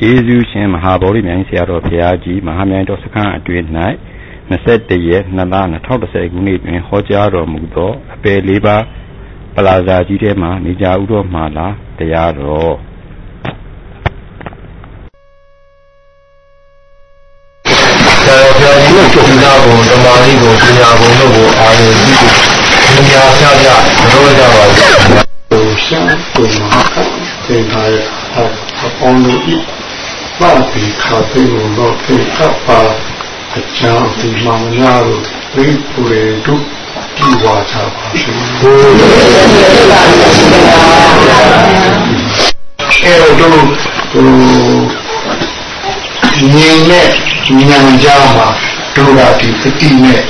ကျေးဇူးရှင်မဟာဗောဓိမြိုင်ဆရာတော်ဘုရားကြီးမဟာမြိုင်တော်စခန်းအတွင်း၌21ရက်2လ2010ခုနှစ်တွင်ဟောကြားတော်မူသောအပယ်လေးပါးပလာဇာကြီးထဲမှနေကြဥတော်မှာလားတရားတော်ဆရာတော်ဘုရားကြီးကိုကျင့်နာပုံဓမ္မလေးကိုပညာပုံတို့ကိုအာရုံပြုပြီးပညာဆရာပြမလို့ကြပါဘူး။ဟိုရှမ်းပုံမှာသင်္ခါရဟောအပေါင်းတို့ ဤပါတိခါသို့တော့သိကပ်ပါအချာဒီမောင်များတို့ဝိပူရေတို့ဒီဝါချပါရှင်။အဲတော့ဟိုငြင်းနဲ့ဉာဏ်ကြားမှာတို့ကဒီပတိနဲ့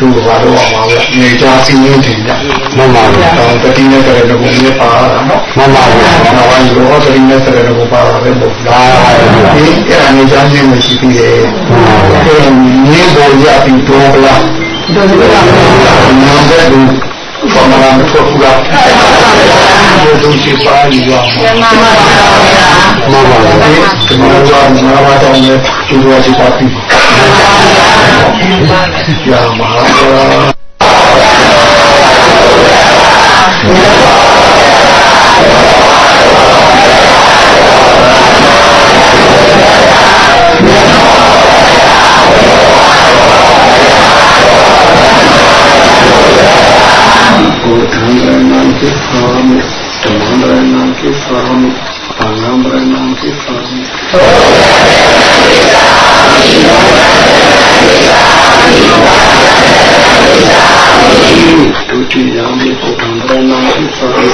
တို့ဘာလို့အောင်ပါလဲနေကြစီးရင်းတင်ကြမှန်ပါဗျာတော့တတိနဲ့တရတဲ့ဘုံနဲ့ပါတာနော်မှန်ပါဗျာနောက်ဝိုင်းရောတတိနဲ့တရတဲ့ဘုံပါတာပဲပေါ့လားဒီအဲ့ဒါနေကြစီးမရှိသေးတယ်အဲ့ဒီဘောရပြီးတော့လားတို့ကနာမည်ဘူးဘာမှမထွက်ဘူးလားဒီလိုရှိပါလိမ့်မယ်မှန်ပါဗျာမှန်ပါဗျာဒီမှာတော့ငါးပါးတောင်းနေဒီလိုရှိပါပြီ ရာမကိုထံ ဒုတိယမိဘုဒ္ဓံရဏံကိသာမိ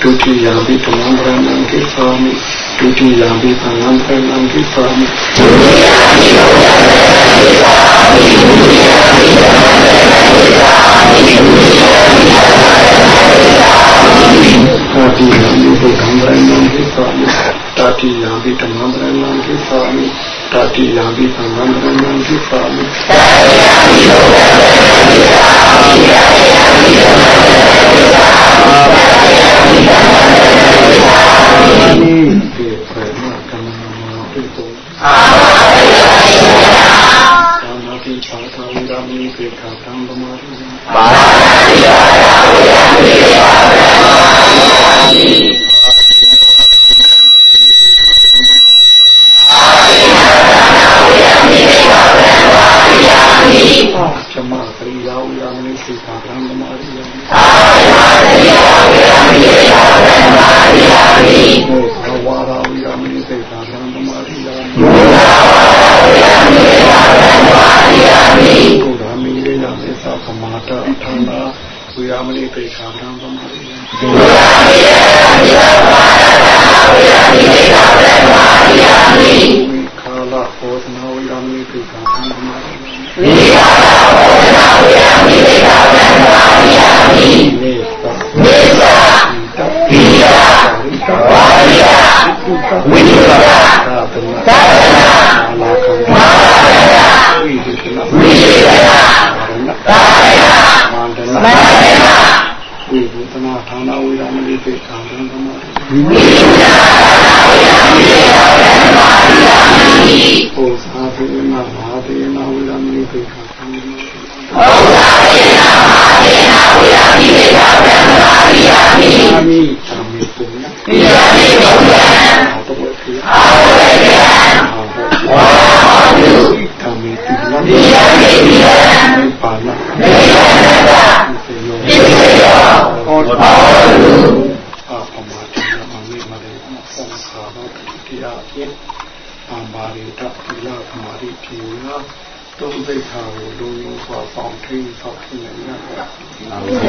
ဒုတိယမိဓမ္မရဏံကိသာမိဒုတိယမိဘာလံရဏံကိသာမိဒုတိယမိဘုဒ္ဓံရဏံကိသာမိဒုတိယမိဓမ္မရဏံကိသာမိဒုတိယမိဘာလံရဏံကိသာမိတာတိယံဘုဒ္ဓံဗရဏံကိသာမိတာတိယံဘိဓမ္မံဗရဏံကိသာမိတာတိယံဘိသံဃံဗရဏံကိသာမိတာတိယံဘိဘုဒ္ဓံဗရဏံကိသာမိတာတိယံဘိဓမ္မံဗရဏံကိသာမိတာတိယံဘိသံဃံဗရဏံကိသာမိဒီပရမကမ္မမောတိတောအာမေယသာမတိပါသာဝိရမိခေခာသံဗမာရိ ပါ Amen.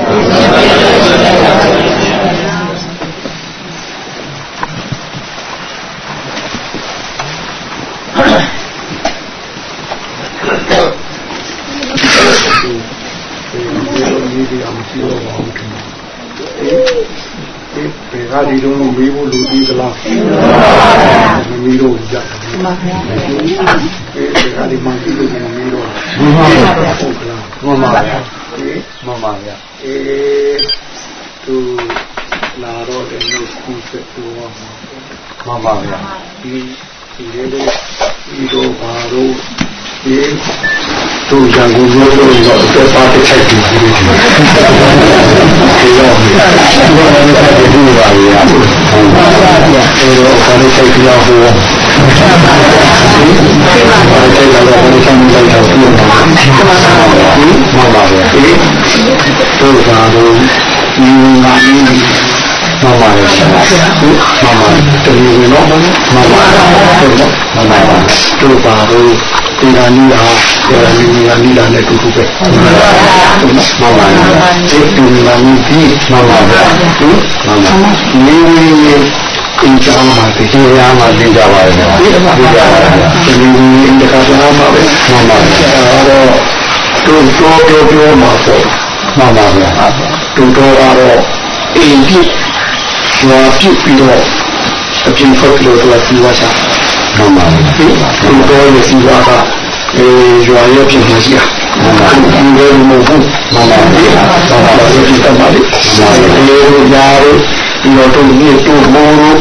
ကကိုပြောလို့တော့သက်ပါတစ်ချက်ကြည့်ကြည့်ဒီတော့ဒီတော့လည်းဆက်ကြည့်ပါလေ။ဟုတ်ပါပါဗျာ။အဲတော့ခါလေးစိတ်ကြောက်ဟို။ဒီမှာတော့ဘယ်လိုဆောင်လိုက်တာလဲ။ဟုတ်ပါပါဗျာ။တို့သာတို့ဒီမှာမမရဆရာမမတူရနော်မမတူမမတူပါဘူးဒီကနေ့ဟာ ဒီကနေ့ကနေ့နဲ့တူတူပဲမှန်ပါမှန်ပါဒီတူလာမီဒီမှန်ပါဗျာမှန်ပါနေနေအင်းချမ်းမှာဒီရမှာသင်ကြပါရဲ့ဒီမှာသင်ကြပါရဲ့ဒီနေ့ဒီကစားမှာပဲမှန်ပါဗျာအဲတော့တို့တော့ပြောပြောမှာပေါ့မှန်ပါဗျာတို့တော့ကတော့အိမ်ပြရွာပြုတ်ပြီးတော့အပြင်ဖက်လို့တော့စီဝါချမှန်ပါဘူးဒီတော့ရစီဝါက အဲရွာရဲ့ပြင်မှာရှိတာမှန်ပါဘူးဒီလိုမဟုတ်ဘူးမှန်ပါဘူးမှန်ပါဘူးဒီတမလေးမှန်ပါဘူးဒီရောပြီးတော့တို့မြေတို့မိုးတို့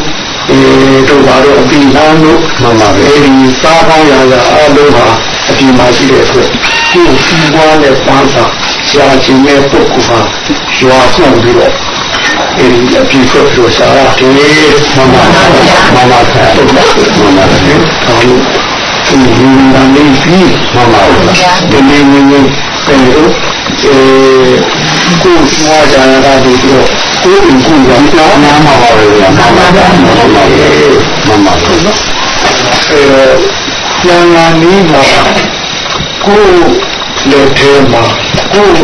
အဲတို့ဘာလို့အပြင်လမ်းတို့မှန်ပါဘူးအဲဒီစားကောင်းရရအားလုံးဟာအပြင်မှာရှိတဲ့အတွက်ကိုယ်စီးပွားနဲ့ပန်းစာရှားခြင်းရဲ့ပုဂ္ဂိုလ်ဟာရွာဆောင်ပြီးတော့အဲဒီအပြည့်ဖတ်လို့ရှာတယ်မှန်ပါမှန်ပါဆရာမှန်ပါမှန်ပါဆောင်း ဒီနာမည်ပြီးမှန်ပါဒီနေ့နေ့ပြန်လို့အဲကိုယ်စွာကြတာဒီတော့ကိုယ်ကိုယ်ကနားမှာပါပဲမှန်ပါမှန်ပါမှန်ပါမှန်ပါအဲပြန်လာနေမှာကိုယ်လက်ထဲမှာကိုယ်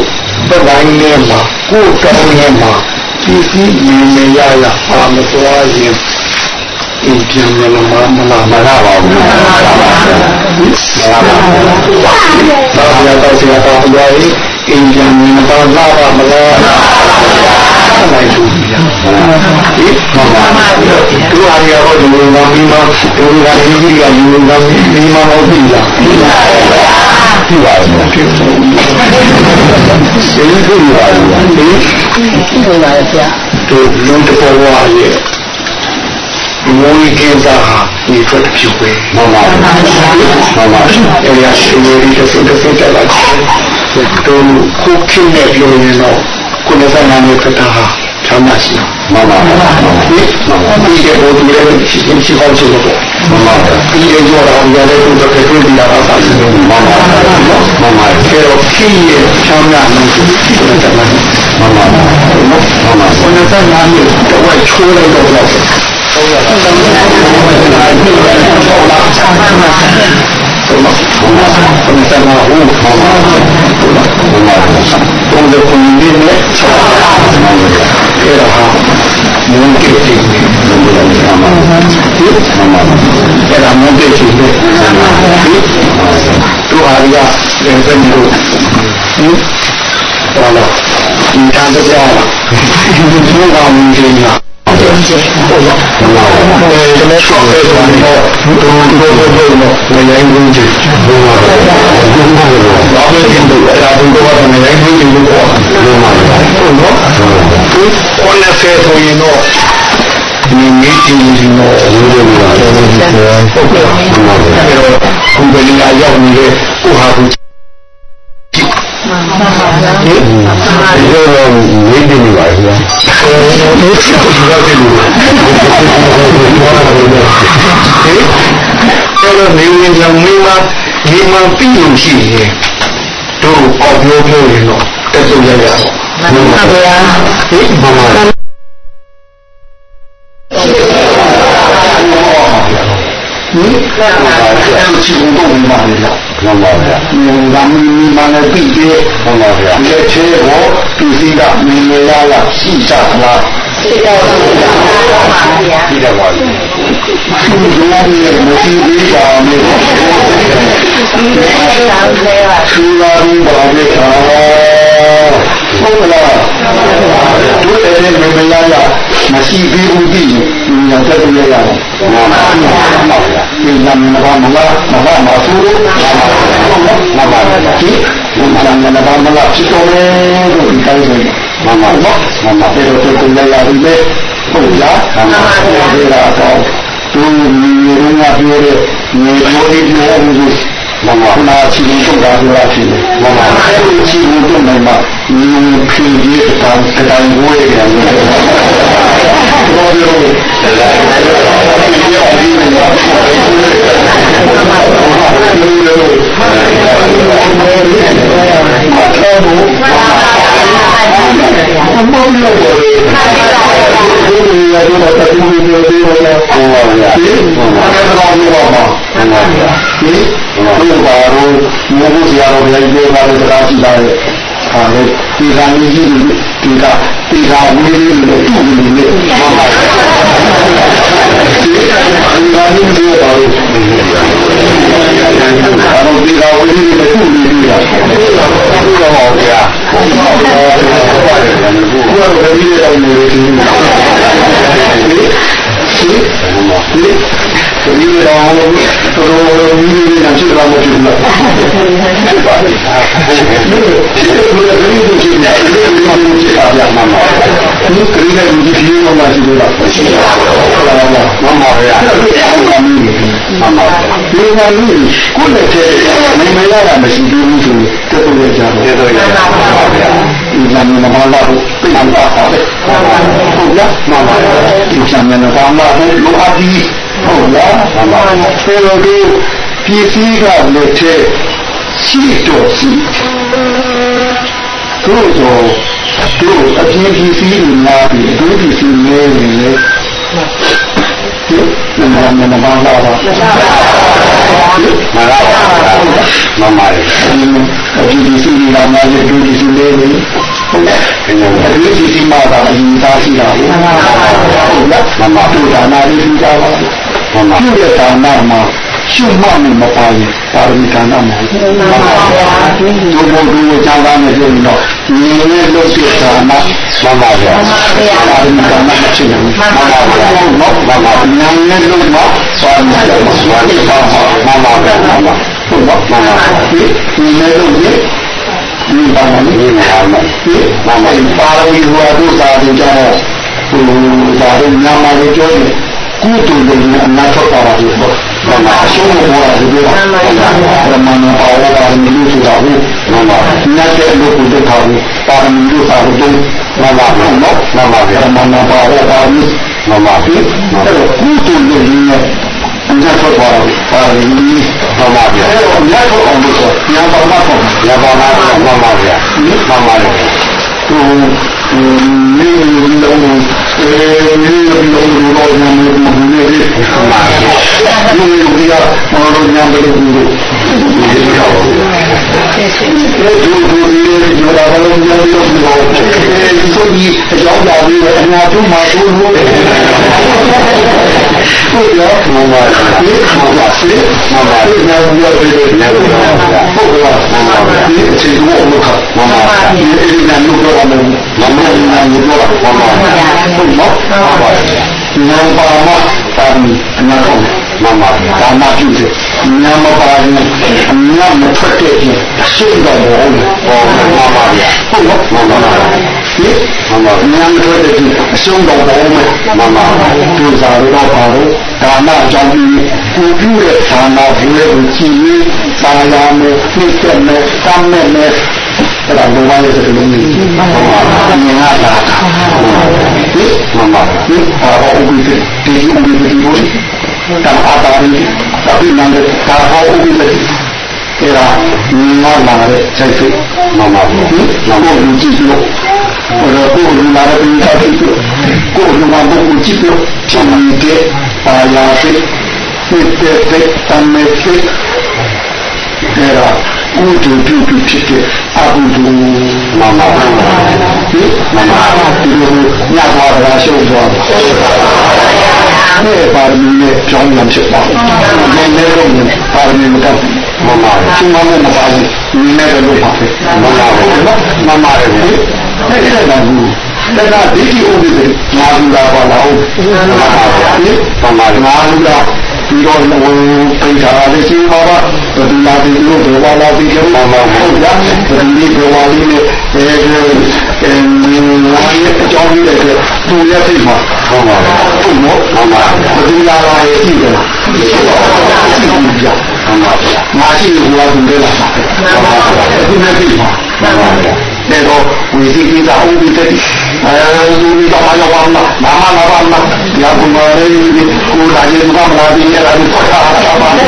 ပတိုင်းထဲမှာကိုယ်တောင်းထဲမှာပစ္စည်းမြင်မရရအာမသွားရင် အင်းပြန်မလာမလာမလာပါဘူးမလာပါဘူးမလာပါဘူးဘာရတော့ဆရာတော်ဘုရားကြီးအင်းပြန်မလာလာပါမလားလိုက်သူပြရဒီမှာပါသူအားရတော့ဒီလိုမှမိမသူကဒီကြီးကဒီလိုမှမိမမဟုတ်ဘူးလားပြပါဦးပြပါဦးဒီလိုပါဘူးဒီလိုပါဗျာတို့လုံးတပေါ်ဝါရဲ့ မွေးကင်းစားဟာဒီဖက်ပြုတ်ပဲမှန်ပါပါမှန်ပါပါအဲ့ဒါရှင်ရည်တစ်စိတစ်စိတက်လာတယ်တို့ကိုခင်းနဲ့ပြောရင်တော့ကိုယ်စားနာမည်ကတာဟာချမ်းသာရှိမှန်ပါပါမှန်ပါဒီကဘုရားရဲ့ရှိရှိဟောချင်လို့မှန်ပါပါဒီရဲ့ကြောတာအများလေးကိုတစ်ခါတွေ့ပြီးတာပါဆင်းလို့မှန်ပါပါမှန်ပါဆယ်တော့ခင်းရဲ့ချမ်းသာမှုကိုကိုယ်စားနာမှန်ပါပါမှန်ပါပါကိုယ်စားနာမည်တော့ချိုးလိုက်တော့ ဒီဟောလာဒီတန်တရားလားဒီလိုကောင်းနေကြ တယ်ကျဟုတ်လားအဲဒီမဲ့ဆောက်တဲ့ကောင်တော့ဘုံဘုံဘုံဘုံတော့ငရိုင်းကြီးကြီးဘုံပါဘုံပါဘာပဲကျင်းလို့အဲ့ဒါဘုံတော့ငရိုင်းကြီးကြီးလို့ပြောဘုံပါဟုတ်နော်ဒီကောနဲ့ဆဲဆိုရင်တော့ဒီမိတီဒီတော့ဝိရမလာတယ်ဟုတ်ကဲ့ဟုတ်ကဲ့အဲ့တော့ဘုံပလီယာရောက်နေတဲ့ဥဟာဘူးမှန်ပါပါဗျာဒီတော့ ဝိသိနေပါဗျာဒီချက်ကိုရောက်တယ်လို့ဟင်အဲ့တော့နေဝင်ကြောင့်မိမဒီမှာပြီးလို့ရှိရင်တို့အောက်ပြောပြောရင်တော့တက်စုရရအောင်မှန်ပါဗျာဟင်မှန်ပါဟင် အဲ့လိုချီကုန်တော့ဝင်ပါလေဗျာမှန်ပါဗျာဒီကမင်းမိမနဲ့ပြီးပြည့်မှန်ပါဗျာဒီချေကိုသူစိကမင်းလေးလားရှိကြလားရှိကြပါဗျာရှိကြပါဗျာဒီလိုမျိုးမရှိသေးပါဘူးဒီလိုမျိုးရှိသေးပါဘူးဒီလိုမျိုးရှိသေးပါဘူး ဆုံးမလားတို့တဲ့မေမရရမရှိသေးဘူးပြည်ညာတက်ပြရရပါဘာမှမဟုတ်ဘူးညံနဘာမလားမဘာမဆူလို့မဘာဒီညံနဘာမလားဖြစ်တော်လေတို့ဒီတိုင်းဆိုမမမမ pero te con la vida pues ya jamás era todo tú mi reina fiore mi gloria de la luz ကပြောတဲ့မြေပြောလေးပြောမှုမမနာချီလို့တော့ဒါပြောချင်တယ်မမအဲ့ဒီချီလို့တော့နိုင်မှာမြေဖြင်းကြီးတောင်တောင်ဝဲရတယ်ဘောရောဒီရောဒီရောအ မောလို့ဒီရတော့တတိယမျိုးတွေတော့ဟောရဒီဘာလဲတော့ပြောပါမှာဒီဒီဘာလို့မြေဘူးစရာတော့လည်းပြောပါလေတရားရှိတာလေ ဟာလေဒီကံကြီးကြီးဒီကဒီကဝေးလေးလို့တူနေလေဘာမှဒီကံကြီးကြီးတော့ဘာလို့ဒီကဝေးလေးလို့တူနေလဲဟုတ်ပါဗျာဟုတ်ပါဗျာဘုရားဘယ်လိုလဲနေလဲဒီဒီဒီဒီတော့တော် တော်ကြီးကြီးနဲ့ဖြစ်သွားမှဖြစ်လာဖြစ်ပါလိမ့်ဖြစ်လို့ဒီလိုဖြစ်နေတယ်ဒီလိုမျိုးဖြစ်တာပြမှာမှာဒီကလေးနဲ့ဒီဒီလိုမှရှိလို့လားရှိပါဘူးမမရဒီမှာမင်းမမဒီမှာမင်းကိုလည်းတဲ့မမရတာမရှိသေးဘူးဆိုတက်တော့ကြတယ်တက်တော့ရပါပါဗျာဒီကနေ့မမလာဘူးပြန်ပါပါတယ်ဟုတ်လားမမဒီကနေ့မမလာဘူးလို့အဒီ ဟုတ်လားမှန်ပါဆယ်တော်တို့ပစ္စည်းကလက်ထဲရှိတော့ရှိတို့ဆိုတို့အပြင်းပစ္စည်းတွေလာပြီးဒုပစ္စည်းလဲနေလေဒီနမနမဘာလာပါမလာပါမမရအပြင်းပစ္စည်းတွေလာမှလည်းဒုပစ္စည်းလဲနေဟုတ်လားအပြင်းပစ္စည်းမှာတော့အရင်သားရှိတာဟုတ်လားမမတို့ဒါနာလေးပြီးသားပါ ပြုတဲ့ဒါနမှာရှုမှတ်မှုမပါရင်ပါရမီဒါနမဟုတ်ဘူးမှန်ပါဗျာဒီဘုံဘုံကြောင်းသားနဲ့ပြောရင်တော့ညီနဲ့လို့ပြဒါနမှန်ပါဗျာမှန်ပါဗျာပါရမီဒါနမဖြစ်ဘူးမှန်ပါဗျာဟုတ်နော်မှန်ပါညာနဲ့လို့တော့ပါရမီဒါနမှန်ပါမှန်ပါဗျာမှန်ပါဟုတ်နော်မှန်ပါဒီညီနဲ့လို့ဒီဒီပါမလို့ဒီမှာမှဒီမှန်ပါပါရမီဟောတို့သာတင်ကြတော့ဟိုဒါတို့ညာမှာပြောတယ် ကုသိုလ်တွေနဲ့အနာထွက်ပါပါလို့ဘာမှအရှုံးမပေါ်ရဘူးဗျာ။ဘာမှမပါဝါပါမလို့ဆိုတာဟုတ်။ဘာမှညတ်တဲ့လူကိုတက်ထားဘူး။ပါမလို့သာဘူး။ဘာမှမဟုတ်နော်။ဘာမှဗျာ။ဘာမှပါဝါပါမလို့ဘာမှဖြစ်။အဲ့တော့ကုသိုလ်တွေနဲ့အနာထွက်ပါပါလို့ဘာမှဗျာ။အဲ့တော့ညတ်ထွက်အောင်လို့ဆိုညာပါမပေါ့။ညာပါမပေါ့။ဘာမှဗျာ။ဘာမှလေ။ဟိုနေလုံးအဲနေလုံး တော့ညမလို့မဟုတ်လေဒီလိုဒီကမော်လို့ညမလို့ဘူးလို့ဒီလိုတော့ဒီလိုဒီလိုဒီလိုတော့ညမလို့ဘူးလို့အဲဒီဆိုဒီအကြောင်းပါပြီးအများတို့မှာတို့လို့ ဟုတ်ရောမှန်ပါဒီမှန်ပါစေမှန်ပါဒီညမလို့ဒီလိုညမလို့ဟုတ်ကဲ့မှန်ပါဒီအချိန်တော့မခမှန်ပါဒီအရင်ကလို့တော့မမမနာလို့တော့မှန်ပါဟုတ်နော်မှန်ပါနာပါမတာမီအနာကောမမဒါမှပြုတယ်နာမပါရင်အနာမထွက်တဲ့ပြင်ရှင်းတော့မဟုတ်ဘူးဟောမှန်ပါဗျာဟုတ်နော်မှန်ပါ ဒီမှန်ပါနာမထွက်တဲ့ပြင်အရှုံးတော့မဟုတ်ဘူးမှန်ပါသူစားတော့ပါတော့ဒါနကြောင့်ဒီကိုပြုတဲ့ဒါနဘုရားကိုကြည်ရသာယာမယ်နှိမ့်သက်မယ်ကမ်းမဲ့မယ်အဲ့ဒါဘုရားရဲ့စကားလုံးကြီးမှန်ပါမြင်ရတာဒီမှန်ပါဒီအာဟောဥပ္ပိတိဒီဥပ္ပိတိကိုတမအာတာရိအပိနန္ဒသာဟောဥပ္ပိတိအဲ့ဒါမြင်ရလာတဲ့စိတ်စိတ်မှန်ပါဒီနောက်ကိုကြည့်လို့ ဘယ်လိုကိုလူလာတဲ့ဒီသာကြည့်လို့ကိုလူမှာဘုကိုကြည့်လို့ချိန်တဲ့ပါယာစိတ်စိတ်တဲ့တမ်းမဲ့စိတ်အဲ့ဒါကုသိုလ်ပြုပြုဖြစ်တဲ့အကုသိုလ်မမပါဒီမမဒီလိုညသွားတာရှုပ်သွားတယ်ပါရမီနဲ့ကြောင်းရဖြစ်ပါဘူး။နည်းနည်းတော့ပါရမီမကမမချင်းမမမပါဘူး။နည်းနည်းတော့ပါပဲ။မမပါဘူး။မမရဲ့ အဲ့ဒါကဘူး။ဒါကဒိဋ္ဌိဥပ္ပဒေမာလူလာပါလား။မမပါဘူး။မမမာလူလာဒီတော့ဝင်ပိတ်ထားလေးရှိပါပါဘယ်လာဒီလိုဘယ်ဝါလာဒီလိုမှာဟုတ်ကြဘယ်ဒီဘယ်ဝါလေးနဲ့အဲဒီအဲဝါရဲ့အကြောင်းလေးတွေသူရဲ့စိတ်မှာမဟုတ်ပါဘူးဟုတ်နော်မှန်ပါဘယ်သူလာပါရဲ့ကြည့်တယ်မရှိပါဘူးကြည့်ဘူးကြာမှန်ပါငါရှိလို့ဘာလို့လဲလားမှန်ပါဘူးဒီနေ့ပြီမှန်ပါတဲ့တော့ဝီစီ ကိတာဦးဒီတဲ့အဲဒီတော့မလာပါမလားမမလာပါမလားညာဘုမာရေးကိုလာရင်မမလာပြီးရတာဒီဆက်တာပါဒီ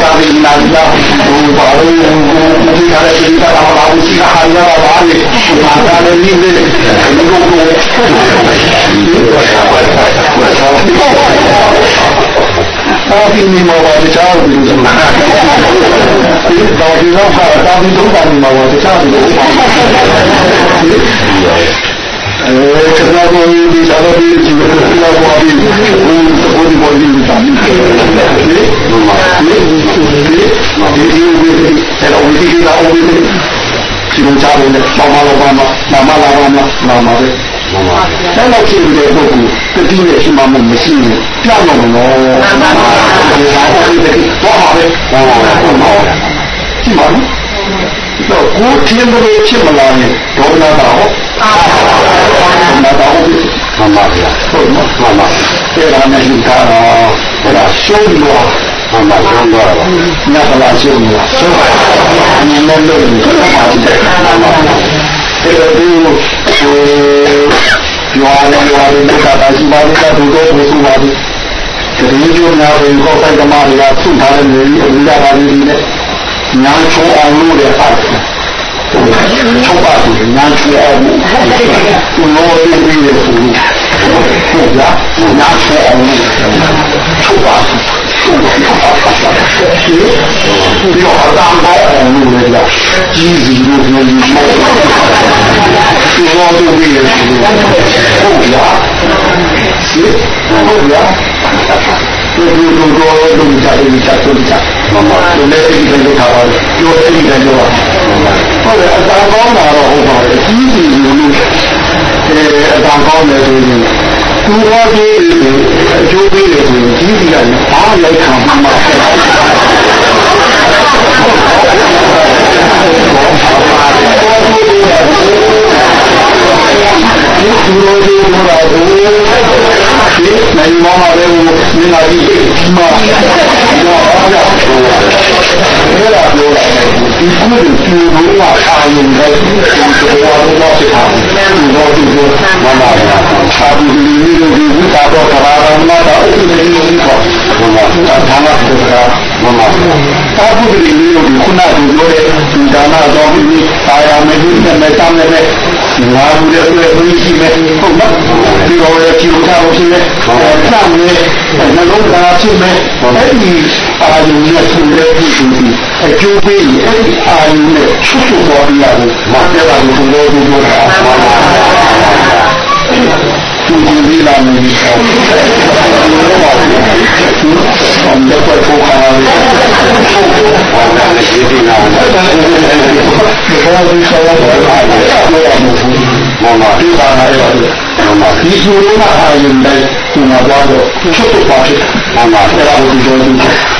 သာဘီနာလာဘုဘာရေးကိုဒီကရတဲ့တာလာလာဦးစီကဟာရပါပါလေမာတာလည်းနည်းလေဒီလိုကို တာဘီမီမောပါတခြားဘူးဒီမှာဒီတော့ဒီတော့တာဘီတော့တာမီမောပါတခြားဘူးအဲကနာကိုဒီစားလို့ဒီဒီကတော့ဘာဒီဘုရားဘောဒီဒီတာဒီမာဒီဒီဒီဒီဒီအဲ့တော့ဒီဒီလာဦးဒီဒီလိုချားလို့လည်းပေါမလာပါမနာမလာပါမနာမပဲ မှန်ပါဗျာ။တော့ဖြစ်နေတဲ့ပုဂ္ဂိုလ်တတိနဲ့ရှိမှမရှိဘူး။ပြောင်းတော့မလို့မှန်ပါဗျာ။ဒီဟာကိုဒီတော့ပါပဲ။မှန်ပါဗျာ။မှန်ပါဗျာ။ရှိပါဘူး။တော့ကိုယ်ထင်လို့ဖြစ်မလာရင်ဒေါနာတာဟုတ်။အာနာတာဟုတ်။မှန်ပါဗျာ။ဟုတ်နော်။မှန်ပါ။အဲ့ဒါနဲ့ဒီကတော့အဲ့ဒါရှုံးလို့မှန်ပါရှုံးတော့ပါ။ညကလာရှုံးလို့ရှုံးပါ။ဒီနဲ့လို့ဒီမှာပါတယ်။မှန်ပါဗျာ။အဲ့တော့ဒီ ရွာလည်းရွာလည်းမြတ်တာရှိပါလိမ့်မယ်သူတို့ကိုစုပါလိမ့်တတိယများဘယ်ကောဆိုင်သမားတွေကဆုထားတဲ့နေအမိရပါလိမ့်နဲ့ညာချုံအောင်လို့လည်းအားချုပ်ပါသူညာချုံအောင်သူလို့ပြည့်ရဆိုဟုတ်လားညာချုံအောင်ချုပ်ပါသူ ဒီတော့အတန်းကောင်းအောင်လို့လည်းကြီးစီလို့ပြောပြီးဒီတော့သူပြည့်ရဆိုဟုတ်လားဟုတ်လားဒီလိုလိုတော့လုံးချတယ်ချတယ်ချမမလည်းဒီလိုလုပ်ထားပါပြောတယ်ဒီလိုလုပ်ပါဟုတ်တယ်အတန်းကောင်းတာတော့ဟုတ်ပါရဲ့ကြီးစီလို့အဲအတန်းကောင်းတယ်ဆိုရင် သူဟောဒီအကျိုးပေးတယ်ဆိုရင်ကြီးစီကအားလိုက်ခံမှာဒီလိုဒီလိုပါဘူးဒီနိုင်မမလေးကိုမြင်လာပြီးမှာတော့အားရအဲ့ဒါပြောတာဒီကုသိုလ်ပြုလို့အာရုံနဲ့ဒီလိုတော့ဖြစ်တာဒီလိုဒီလိုမမရအာ ဒီဒီလိုဒီဝိတာတော့ကရာမနာတော့ဒီလိုမျိုးပေါ့ဘုရားသာမတ်ဆိုတာမမသာဘုဒ္ဓဒီလိုဒီခုနကပြောတဲ့ဒီဒါနတော်ပြီးအာရမေဒီနဲ့မဲ့တမ်းနဲ့ငါဘူးရဲ့အတွက်ဘုရားရှိမဲ့ဟုတ်လားဒီလိုရဲ့ကြည့်ကြလို့ရှိမဲ့ဆမ်းနဲ့နှလုံးသားဖြစ်မဲ့အဲ့ဒီအာရုံနဲ့ဆူတဲ့ဒီဒီအကျိုးပေးရင်အဲ့ဒီအာရုံနဲ့ချွတ်ချွတ်ပေါ်ပြရတယ်မပြတ်တာကိုသူတို့ပြောတာမှန်ပါ သူဒီဒီလာနေပြီဆောင်းတော့ပါဘူး။အမေကပိုခါရယ်။ဘာလဲဒီဒီနာ။ဘာလို့ဆောင်းတော့ပါလဲ။ဘာလို့မမဒီပါလာရောမမဒီလိုကအာရုံနဲ့ဒီမှာတော့ချုပ်တော့ပါဖြစ်မမအဲ့ဒါကိုပြောလို့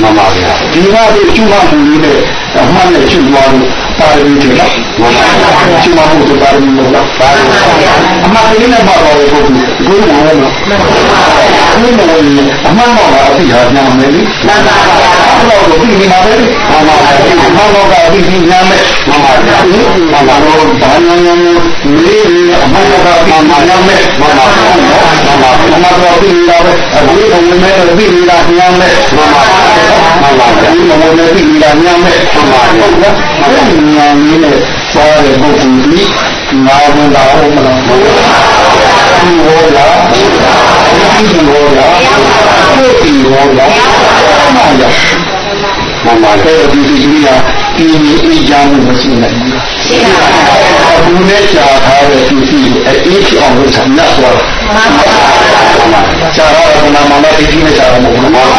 မမဗျာဒီကဒီကျူမမှုလေးနဲ့အမှန်နဲ့ကျူသွားလို့ ပါရမီတွေနော်မမကျူမမှုတွေပါရမီလို့နော်ပါရမီအမှန်လေးနဲ့ပါတော့ဘုရားဘုရားနော်ဘုရားဝင်အမှန်တော့အသိဟာညာမယ်လေမှန်ပါပါအဲ့တော့ဒီဒီမှာပဲမှန်ပါပါအမှန်တော့ကအသိညာမယ်မှန်ပါဗျာမှန်ပါတော့ဘာညာညာလေးအမှန်တော့ကအသိညာမယ်မှန်ပါပါမှန်ပါမှန်ပါတော့သိနေတာပဲအဘိဓမ္မာနဲ့သိနေတာညာမယ်မှန်ပါ မှန်ပါဒီမဝင်နဲ့သိနေတာညာမယ်မှန်ပါဟုတ်လားအဲ့ဒီညာလေးနဲ့သွားတဲ့ပုဂ္ဂိုလ်ကြီးငါဘုရားဟုတ်မလားဟုတ်ပါဘူးဒီဟောလားဒီဟောလားဒီဟောလားမှန်ပါမှန်ပါတယ်ဒီဒီကြီးကဒီအေးချမ်းမှုမရှိနိုင်ဘူးရှိပါ ဘူးအခုနဲ့ကြာထားတဲ့ဒီစီကိုအေးချအောင်လုပ်ဆောင်ရသွားမှန်ပါမှန်ပါကြာတော့ကနာမမတိကြီးနဲ့ကြာတော့မဟုတ်ဘူးမှန်ပါ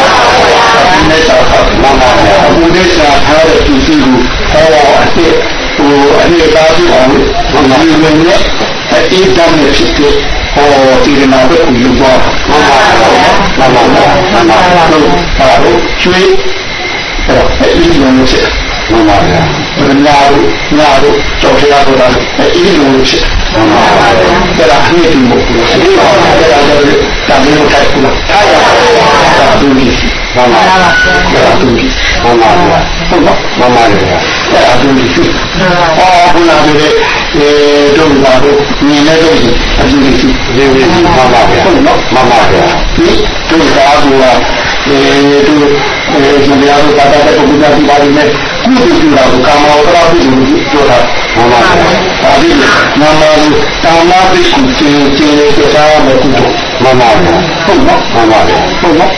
ဒီနဲ့ကြာတာမှန်ပါအခုနဲ့ကြာထားတဲ့ဒီစီကိုဟောအစ်ဟိုအနေသားစုအောင်မှန်ပါဒီလိုနဲ့အေးတမ်းနဲ့ဖြစ်တဲ့ဟောဒီနာဘက်ကိုယူသွားမှန်ပါမှန်ပါမှန်ပါမှန်ပါဟုတ်ပါတော့ကျွေးအဲ့တော့အဲ့ဒီလိုမျိုးဖြစ် မှန်ပါဗျာညာတို့ညာတို့ကြောက်ရတော့အေးလို့ဖြစ်မှန်ပါဗျာအဲ့ဒါအမြင့်ဒီမဟုတ်ဘူးအေးပါဗျာအဲ့ဒါလည်းတာမင်းတို့ခိုက်ဘူးလားအားရပါဗျာဒါသူကြီးမှန်ပါဗျာဒါသူကြီးမှန်ပါဗျာဟုတ်ပါမှန်ပါဗျာအဲ့ဒါသူကြီးအော်ဘုရားတွေအဲတို့ပါတို့မြင်တဲ့တို့အတူတူရှိနေနေမှန်ပါဗျာဟုတ်နော်မှန်ပါဗျာဒီတို့သာကူကအဲတို့အဲရှင်ဗျာတို့ဘာသာတဲ့ပုဂ္ဂိုလ်များဒီပါလိမ့်မယ် ကုသိုလ်ပြုတာကိုကာမဝတ္တပြုလို့ပြောတာမှန်ပါဗျာဒါဒီနာမလို့ကာမပိကုကျင်းကျင်းတဲ့တရားမကုသိုလ်မှန်ပါဗျာဟုတ်နော်မှန်ပါဗျာဟုတ်နော်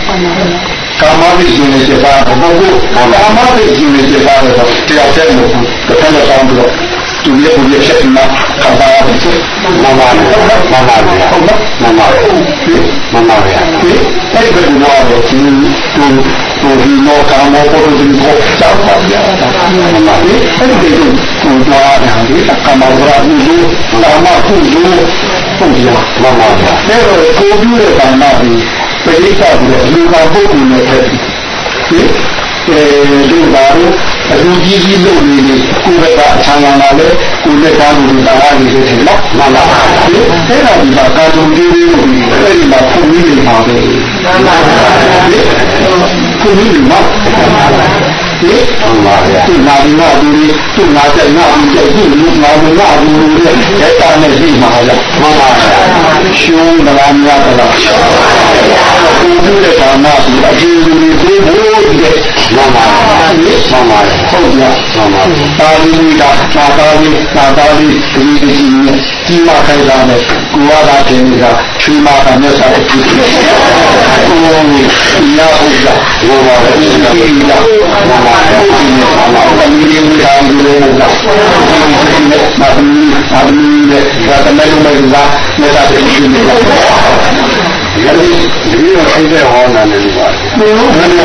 ကာမပိရှင်ရဲ့စေတာဘုဘုကာမပိရှင်ရဲ့စေတာတော့တရားတဲ့လို့တစ်ခါတော့တောင်းပြီးတော့သူရဲ့ဘုရားချက်မှာကာပါရတယ်မမပါဘူးမမပါဘူးဟုတ်လားမမပါဘူးမမပါဘူးဒီအဲ့ဒီကတော့ဒီသူ သူဒီနောကာမောပေါ်ဒီကိုတောက်ပါဗျာမမဒီအဲ့ဒီကိုသူသွားတယ်ဒီကာမောရာဘူးကာမကုလို့ပုံရမမပါဘူးအဲ့တော့ကိုပြုတဲ့ဘာမှဒီပရိသတ်ပြီးလူကပုဂ္ဂိုလ်နဲ့ဖြစ်ဒီအဲဒီဘာလို့ အလူကြီးကြီးလုပ်နေနေကိုယ်ကအချမ်းသာလာလဲကိုယ်နဲ့ကားလို့တာရနေတယ်နော်မှန်ပါပါဒီအဲ့ဒါဒီမှာကာတုံကြီးလေးကိုအဲ့ဒီမှာပုံပြီးနေပါပဲမှန်ပါပါဒီပုံပြီးနေမှာဒီမှန်ပါဗျာဒီနာဒီနာဒီဒီနာတဲ့နာဒီတဲ့ဒီလူနာဒီနာဒီလူရဲ့အဲ့တာနဲ့ဒီမှာဗျာမှန်ပါဗျာရှုံးမလားများသလားရှုံးပါဗျာကိုယ်ပြုတဲ့ဌာနဒီအကျဉ်းလူတွေကိုဘိုးဒီတဲ့မှန်ပါဗျာမှန်ပါဟုတ်ကြမှန်ပါတာလီကသာတာလီသာတာလီဒီဒီကြီးနဲ့ကြီးမခိုင်တာနဲ့ကိုရတာတင်ကချွေးမကမြတ်စွာဘုရားကိုယ်ကိုညာဟုတ်ကြဘောပါလေဒီကြီးလာမှန်ပါဟုတ်ပြီမှန်ပါဒီဒီဝိဟာဒီလိုလားမာမီမာမီနဲ့ဒါတမဲလို့မရလားမြတ်စွာဘုရားဒီလိုလား ဒီဒီလိုအိတ်တဲ့ဟောနာနေလို့ပါဘယ်လိုလဲဒီ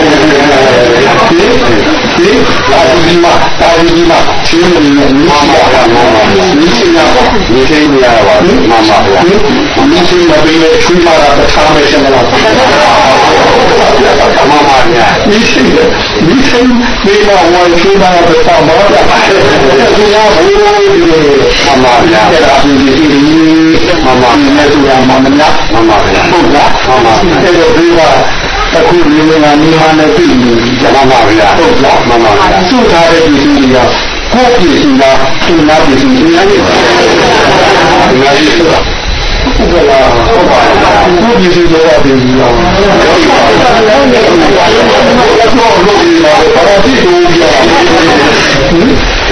ဒီအာဒီမှာအာဒီမှာရှင်းနေတယ်မြတ်စွာဘုရားမြတ်စွာဘုရားဒီသိနေရပါဘူးမှန်ပါဗျာမြတ်စွာဘုရားရဲ့ချွေးမတာတစ်ခါမဲ့ရှင်လားမှန်ပါဗျာဒီသိဒီသိဒီမှာဝိုင်းချွေးမတာတစ်ခါမှာဗျာဒီရဘူးဒီမှန်ပါဗျာအဲ့ဒါဒီဒီဒီမှန်ပါမြတ်စွာဘုရားမှန်ပါမှန်ပါဗျာဟုတ်လားမှန်ပါအဲ့တော့ဒီကအခုဒီမှာနိမနဲ့ပြည်နေကြပါပါဗျာဟုတ်လားမှန်ပါဗျာသုထားတဲ့ပြည်သူတွေကကိုယ့်ပြည်သူကသူ့နာပြည်သူတွေအများကြီးဆိုတာဟုတ်ကဲ့ဟုတ်ပါဘူးကိုယ့်ပြည်သူတွေကပြည်သူရောဟုတ်ပါဘူးဘာလို့ဒီမှာဘာလို့ဒီလိုပြောဟင်ဒီကိုလိုဒီမှာဘာလို့ဒီလိုပြောနိုင်နေနဲ့ဆရာတော်လာရတယ်ပုံပုံချလို့တော့မှာပါဗျာဟုတ်လို့ပြောနေတာဒီအတူတူဒီမှာလေတာဖို့နေပစ္စည်းနဲ့တာဖို့ကြီးပစ္စည်းရှိပါမှန်ပါဗျာနော်မှန်ပါဗျာဘုရားမေဒီရွှေတစ်ဆယ်လားနဲ့ဟိုကစိတ်ရည်ပေါ်နေမှာတော့အလုံးတလုံးတာဖို့ကြီးကြတော့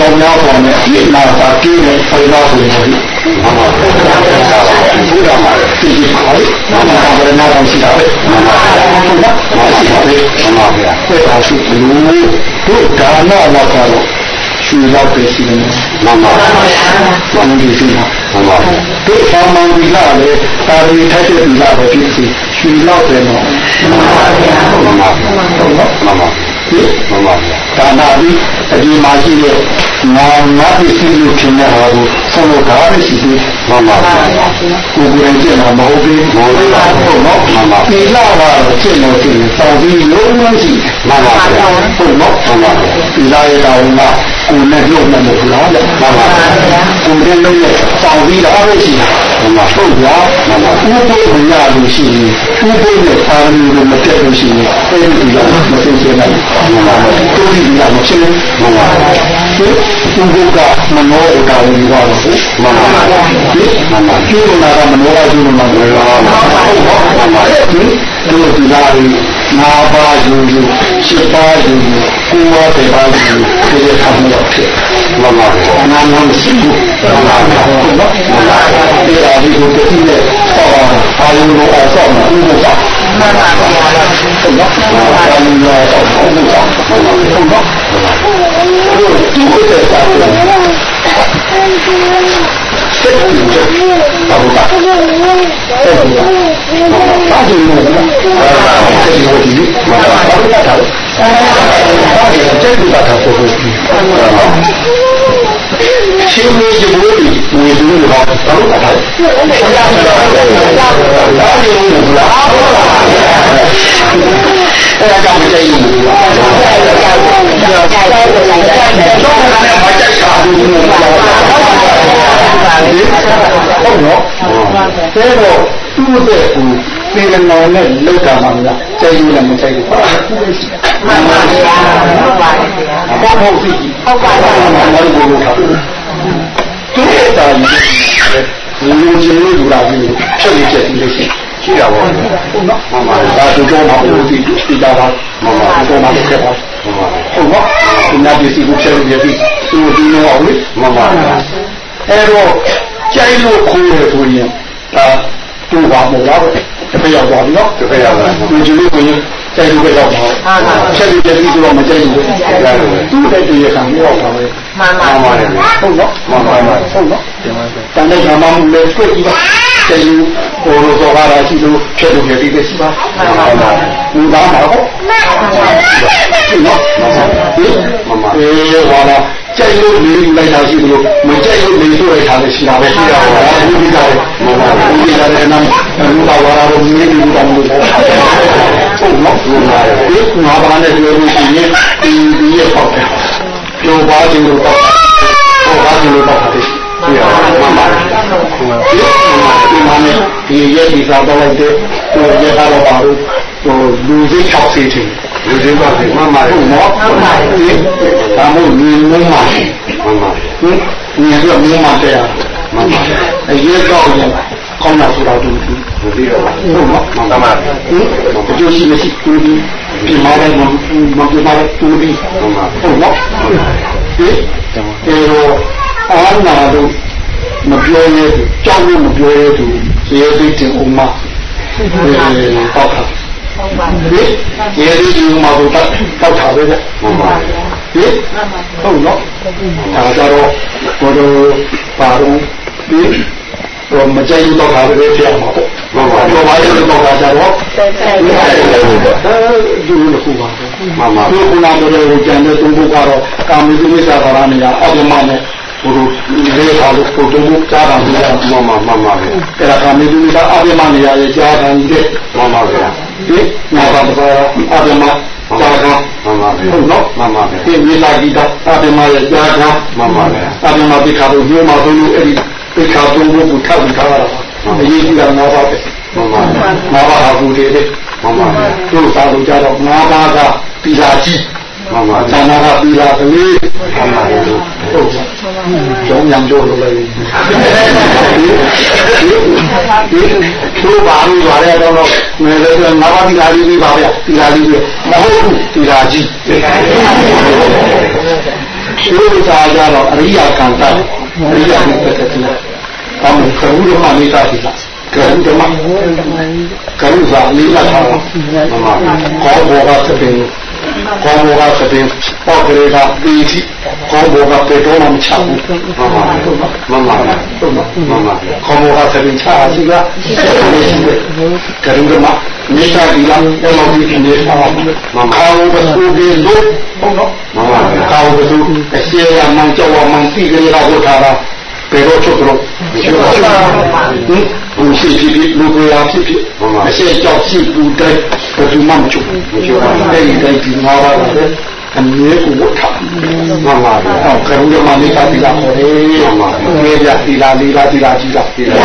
လောင်များပေါ်နေဒီနာတာကင်းနေဖိနာဆိုရင်ဒီမမဘုရားဘုရားမှာဒီပါလေမမကဘယ်နာတော့ရှိတာပဲမမဘုရားမရှိပါဘူးမမဘုရားပြေပါရှိလို့တို့ဒါနဝကတော့ရှူရောက်ပဲရှိတယ်မမဘုရားဘာလို့ဒီရှိ တာမမတို့သာမန်ဒီလာလေတာရီထိုက်တဲ့ဒီလာပဲဖြစ်စီရှူရောက်တယ်နော်မမဘုရားမမမမဒီမမဒါနာပြီးအဒီမှာရှိတဲ့ငါငါပစ္စည်းလို့ထင်တဲ့ဟာကို ဆုံးလို့ဒါပဲရှိသေးမမပါကိုယ်ကိုယ်ကျင့်တာမဟုတ်ဘူးမဟုတ်ပါဘူးနော်မမဒီလာကတော့ကျင့်လို့ကျင့်စောင့်ပြီးလုံးဝရှိမမပါဟုတ်နော်မမဒီလာရဲ့တောင်းကကိုယ်နဲ့လုပ်နေလို့လားမမပါကိုယ်နဲ့လုပ်နေစောင့်ပြီးတော့ပဲရှိတာမမဟုတ်ပါမမဥပ္ပယလို့ရှိရင်ဥပ္ပယအာရုံကိုမတက်လို့ရှိရင်အဲဒီကမသိစေနိုင်ဘူးမမတို့ဒီကမချင်းမမဒီဥပ္ပကမနောဥတာဝီကတော့မမဒီမမကျိုးနာကမနောကကျိုးနာမနောဟုတ်ပါမမဒီတို့ဒီလာရီငါးပါးယူယူရှစ်ပါးယူယူကိုယ်ပါးတဲ့ပါးယူဒီလိုဆောင်လို့ဖြစ်မှန်ပါဗျာနာမမရှိဘူးမှန်ပါဗျာဟုတ်နော်မှန်ပါဗျာဒီအရာကိုတတိနဲ့ဟောအာယုံကိုအဆောက်မှာဥပ္ပစာမှန်ပါဗျာဟုတ်နော်အာယုံကိုအဆောက်ဥပ္ပစာဟုတ်နော်ဟုတ်နော်ဒီကိုတဲ့စာ စိတ်ကြည့်ဘာလို့လဲအဲ့ဒါဘာလို့လဲအဲ့ဒီကိုဒီမှာဘာလို့လဲတာလဲဘာလို့လဲစိတ်ကတာဆိုလို့ ရှင်မေဒီဘိုးဒီဝေဒူးတော့ဘာလို့လဲတာလဲဘာလို့လဲဘာလို့လဲအဲ့ဒါကြောင့်မကြိုက်ဘူး။ကြောက်တယ်ကြောက်တယ်ကြောက်တယ်ကြောက်တယ်ကြောက်တယ်ကြောက်တယ်ကြောက်တယ်မကြိုက်တာဘူး။ဟုတ်နော်။ဒါတော့သူ့တဲ့ကိုပြေလနောင်နဲ့လောက်တာမှမလားကြိုက်လို့လည်းမကြိုက်ဘူး။မှန်ပါဗျာ။ဟုတ်ပါဗျာ။ဘာလို့ဖြစ်ကြီး။ဟုတ်ပါဗျာ။ဘာလို့ဘုရား သူ့ရဲ့တာကြီးလူချင်းလို့ယူလာပြီးချက်ရချက်ပြီးလို့ရှိရင်ရှိတာပေါ့ဟုတ်နော်မှန်ပါဒါသူကြောမှာဘုရားဒီဒီတာပါမှန်ပါဒီမှာလည်းခဲ့ပါမှန်ပါဟုတ်နော်ဒီနာပြည်စီကိုချက်ရပြီးသူ့ဒီလိုအောင်လေမှန်ပါအဲ့တော့ကြိုက်လို့ခိုးရဆိုရင်ဒါသူ့ဘာမဟုတ်လားတစ်ဖက်ရောက်သွားပြီနော်တစ်ဖက်ရောက်သွားသူကြည့်လို့ကိုရင် ကြိုက်လို့ပဲရောက်ပါချက်ပြီးပြီးဆိုတော့မကြိုက်ဘူးသူ့တဲ့တည်းခံရောက်ပါပဲမှန်ပါဟုတ်နော်မှန်ပါဟုတ်နော်တန်တဲ့ဓမ္မမှုလည်းတွေ့ပြီးပါတည်းဟိုလိုသောဟာရာရှိလို့ဖြစ်လို့ဖြစ်ပြီးရှိပါမှန်ပါဘူးသားမှာဟုတ်မှန်ပါဘူးနော်မှန်ပါအေးဟောလား ကြိုက်လို့နေလိုက်တာရှိလို့မကြိုက်လို့နေဆိုရတာလည်းရှိတာပဲရှိတာပါဘုရားကမှန်ပါဘူးဒီကလည်းနာလူပါဝါရောမြင်းလူပါမလို့ဟုတ်နော်ဘုရားဒီငါးပါးနဲ့ပြောလို့ရှိရင်ဒီဒီရဲ့ပေါ့တယ်ပြောပါခြင်းလို့ပေါ့ဟောပါခြင်းလို့ပေါ့တယ်ဒီဟာမှန်ပါတယ်ဒီဒီမှာနေဒီရဲ့ဒီစားတော့လိုက်တဲ့ဟိုရဲ့ကတော့ပါလို့ဟိုလူစိတ်60ချင်း လူစိတ်ပါပြီမှန်ပါတယ်နော်မှန်ပါတယ်ဒီဒါမို့ညီမမှန်ပါတယ်မှန်ပါတယ်ဟင်ညီကမြင်မှတရားမှန်ပါတယ်အရေးတော့ရင်ကောင်းတာဆိုတော့သူသူသိတော့ဟုတ်နော်မှန်ပါတယ်ဟင်အကျိုးရှိမရှိသူဒီဒီမှာလည်းမမပြမလည်းသူဒီဟုတ်နော်ဟင်အဲတော့အာနာတို့မပြောရဲကြောက်လို့မပြောရဲသူရေသိတင်အောင်မအဲတောက်တာ ဟုတ်ပါဘူး။ရေဒီဒီမှာတော့တောက်တာပဲဟုတ်ပါဘူး။ဟင်ဟုတ်နော်။ဒါကြတော့ဘိုးတို့ပါတော့ဒီတော့မကြိုက်တော့တာပဲဖြစ်မှာပေါ့။ဟုတ်ပါဘူး။တော့ဘာလို့တော့တာကြတော့ဆက်ဆက်နေတယ်ပေါ့။အဲဒီလိုခုပါ။မှန်ပါဘူး။ခုနကတော့ကျန်တဲ့သုံးခုကတော့ကာမိတုမိစ္ဆာဘာရဏညာအပြမနဲ့ ဘုရားလေးပါလို့ပုံတုံးကြားတာမှန်ပါမှန်ပါပဲအဲ့ဒါကမေတုမိကအပြမနေရရဲ့ကြားတာကြီးတဲ့မှန်ပါဗျာဒီနာပါပါအပြမကြားတာမှန်ပါဗျာဟုတ်နော်မှန်ပါဗျာဒီမိလာကြီးကအပြမရဲ့ကြားတာမှန်ပါဗျာအပြမပိခါတို့ညမှာဘုလို့အဲ့ဒီပိခါသုံးဖို့ထောက်ပြီးထားတာအရေးကြီးတာငါးပါးပဲမှန်ပါဗျာငါးပါးဟာဘူးတွေမှန်ပါဗျာတို့သာလို့ကြတော့ငါးပါးကပိလာကြီး မှန်ပါသာနာကပြီးလာကလေးမှန်ပါဘူးဟုတ်ကျောင်းညံကျော်လို့လည်းဒီသူဘာလို့ကြရတော့ငယ်လေးကငါးပါးဒီလာလေးပြီးပါဗျာဒီလာလေးပြီးမဟုတ်ဘူးဒီလာကြီးဒီလိုသာကြတော့အရိယာကံတအရိယာကိုပတ်သက်တယ်။အမှန်ကဘုရားမိသားစုကကံဓမ္မကံစာလေးလာတာမှန်ပါကောဘောကသတဲ့ ကောင်းဘောကသတဲ့ပေါ့ကလေးကပြီးစီကောင်းဘောကပေတော်မှမချဘူးမှန်ပါမှန်ပါမှန်ပါမှန်ပါကောင်းဘောကသတဲ့ချာစီကကရုဏာမိစ္ဆာဒီလာအဲ့လိုဒီနေဆောင်မှန်ပါကောင်းဘသူဒီလို့ဟုတ်တော့မှန်ပါကောင်းဘသူအစီအမံကြောက်မှန်ပြီးကြရတော့ထားတာ ပေတော့ချုပ်တော့မရှိပါဘူး။ဘူးရှိဖြစ်ဖြစ်လူကိုယ်ဖြစ်ဖြစ်အရှိကြောက်ရှိဘူးတဲ့ဘယ်သူမှမချုပ်ဘူး။မရှိပါဘူး။အဲဒီတိုင်းဒီမှာပါပဲအမြဲကိုဝတ်ထားမှန်ပါဗျာ။ဟောကရုဏာမလေးကတိလာခေါ်တယ်မှန်ပါဗျာ။ဒီရတိလာလေးလာတိလာကြီးလာတိလာ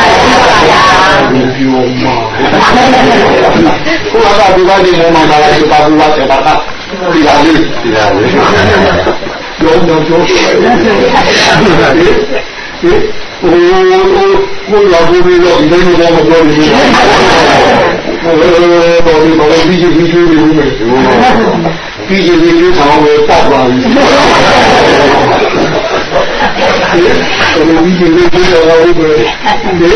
ဒီပြောမှာကိုယ်ကဒီကနေမမလာလိုက်ပါဘူးဝတ်တာကတိလာလေးတိလာလေးပြောတော့ပြော ဟိုဟိုဟိုရောက်ပြီးတော့ဒီလိုမျိုးမပြောဘူးတော်ဒီမောပြီးကြီးပြီးကြီးပြီးမယ်ပြီးကြီးပြီးကြီးဆောင်ဝယ်ပေါက်လာပြီဒီလိုပြီးကြီးပြီးတော့ဟုတ်ပဲဒီ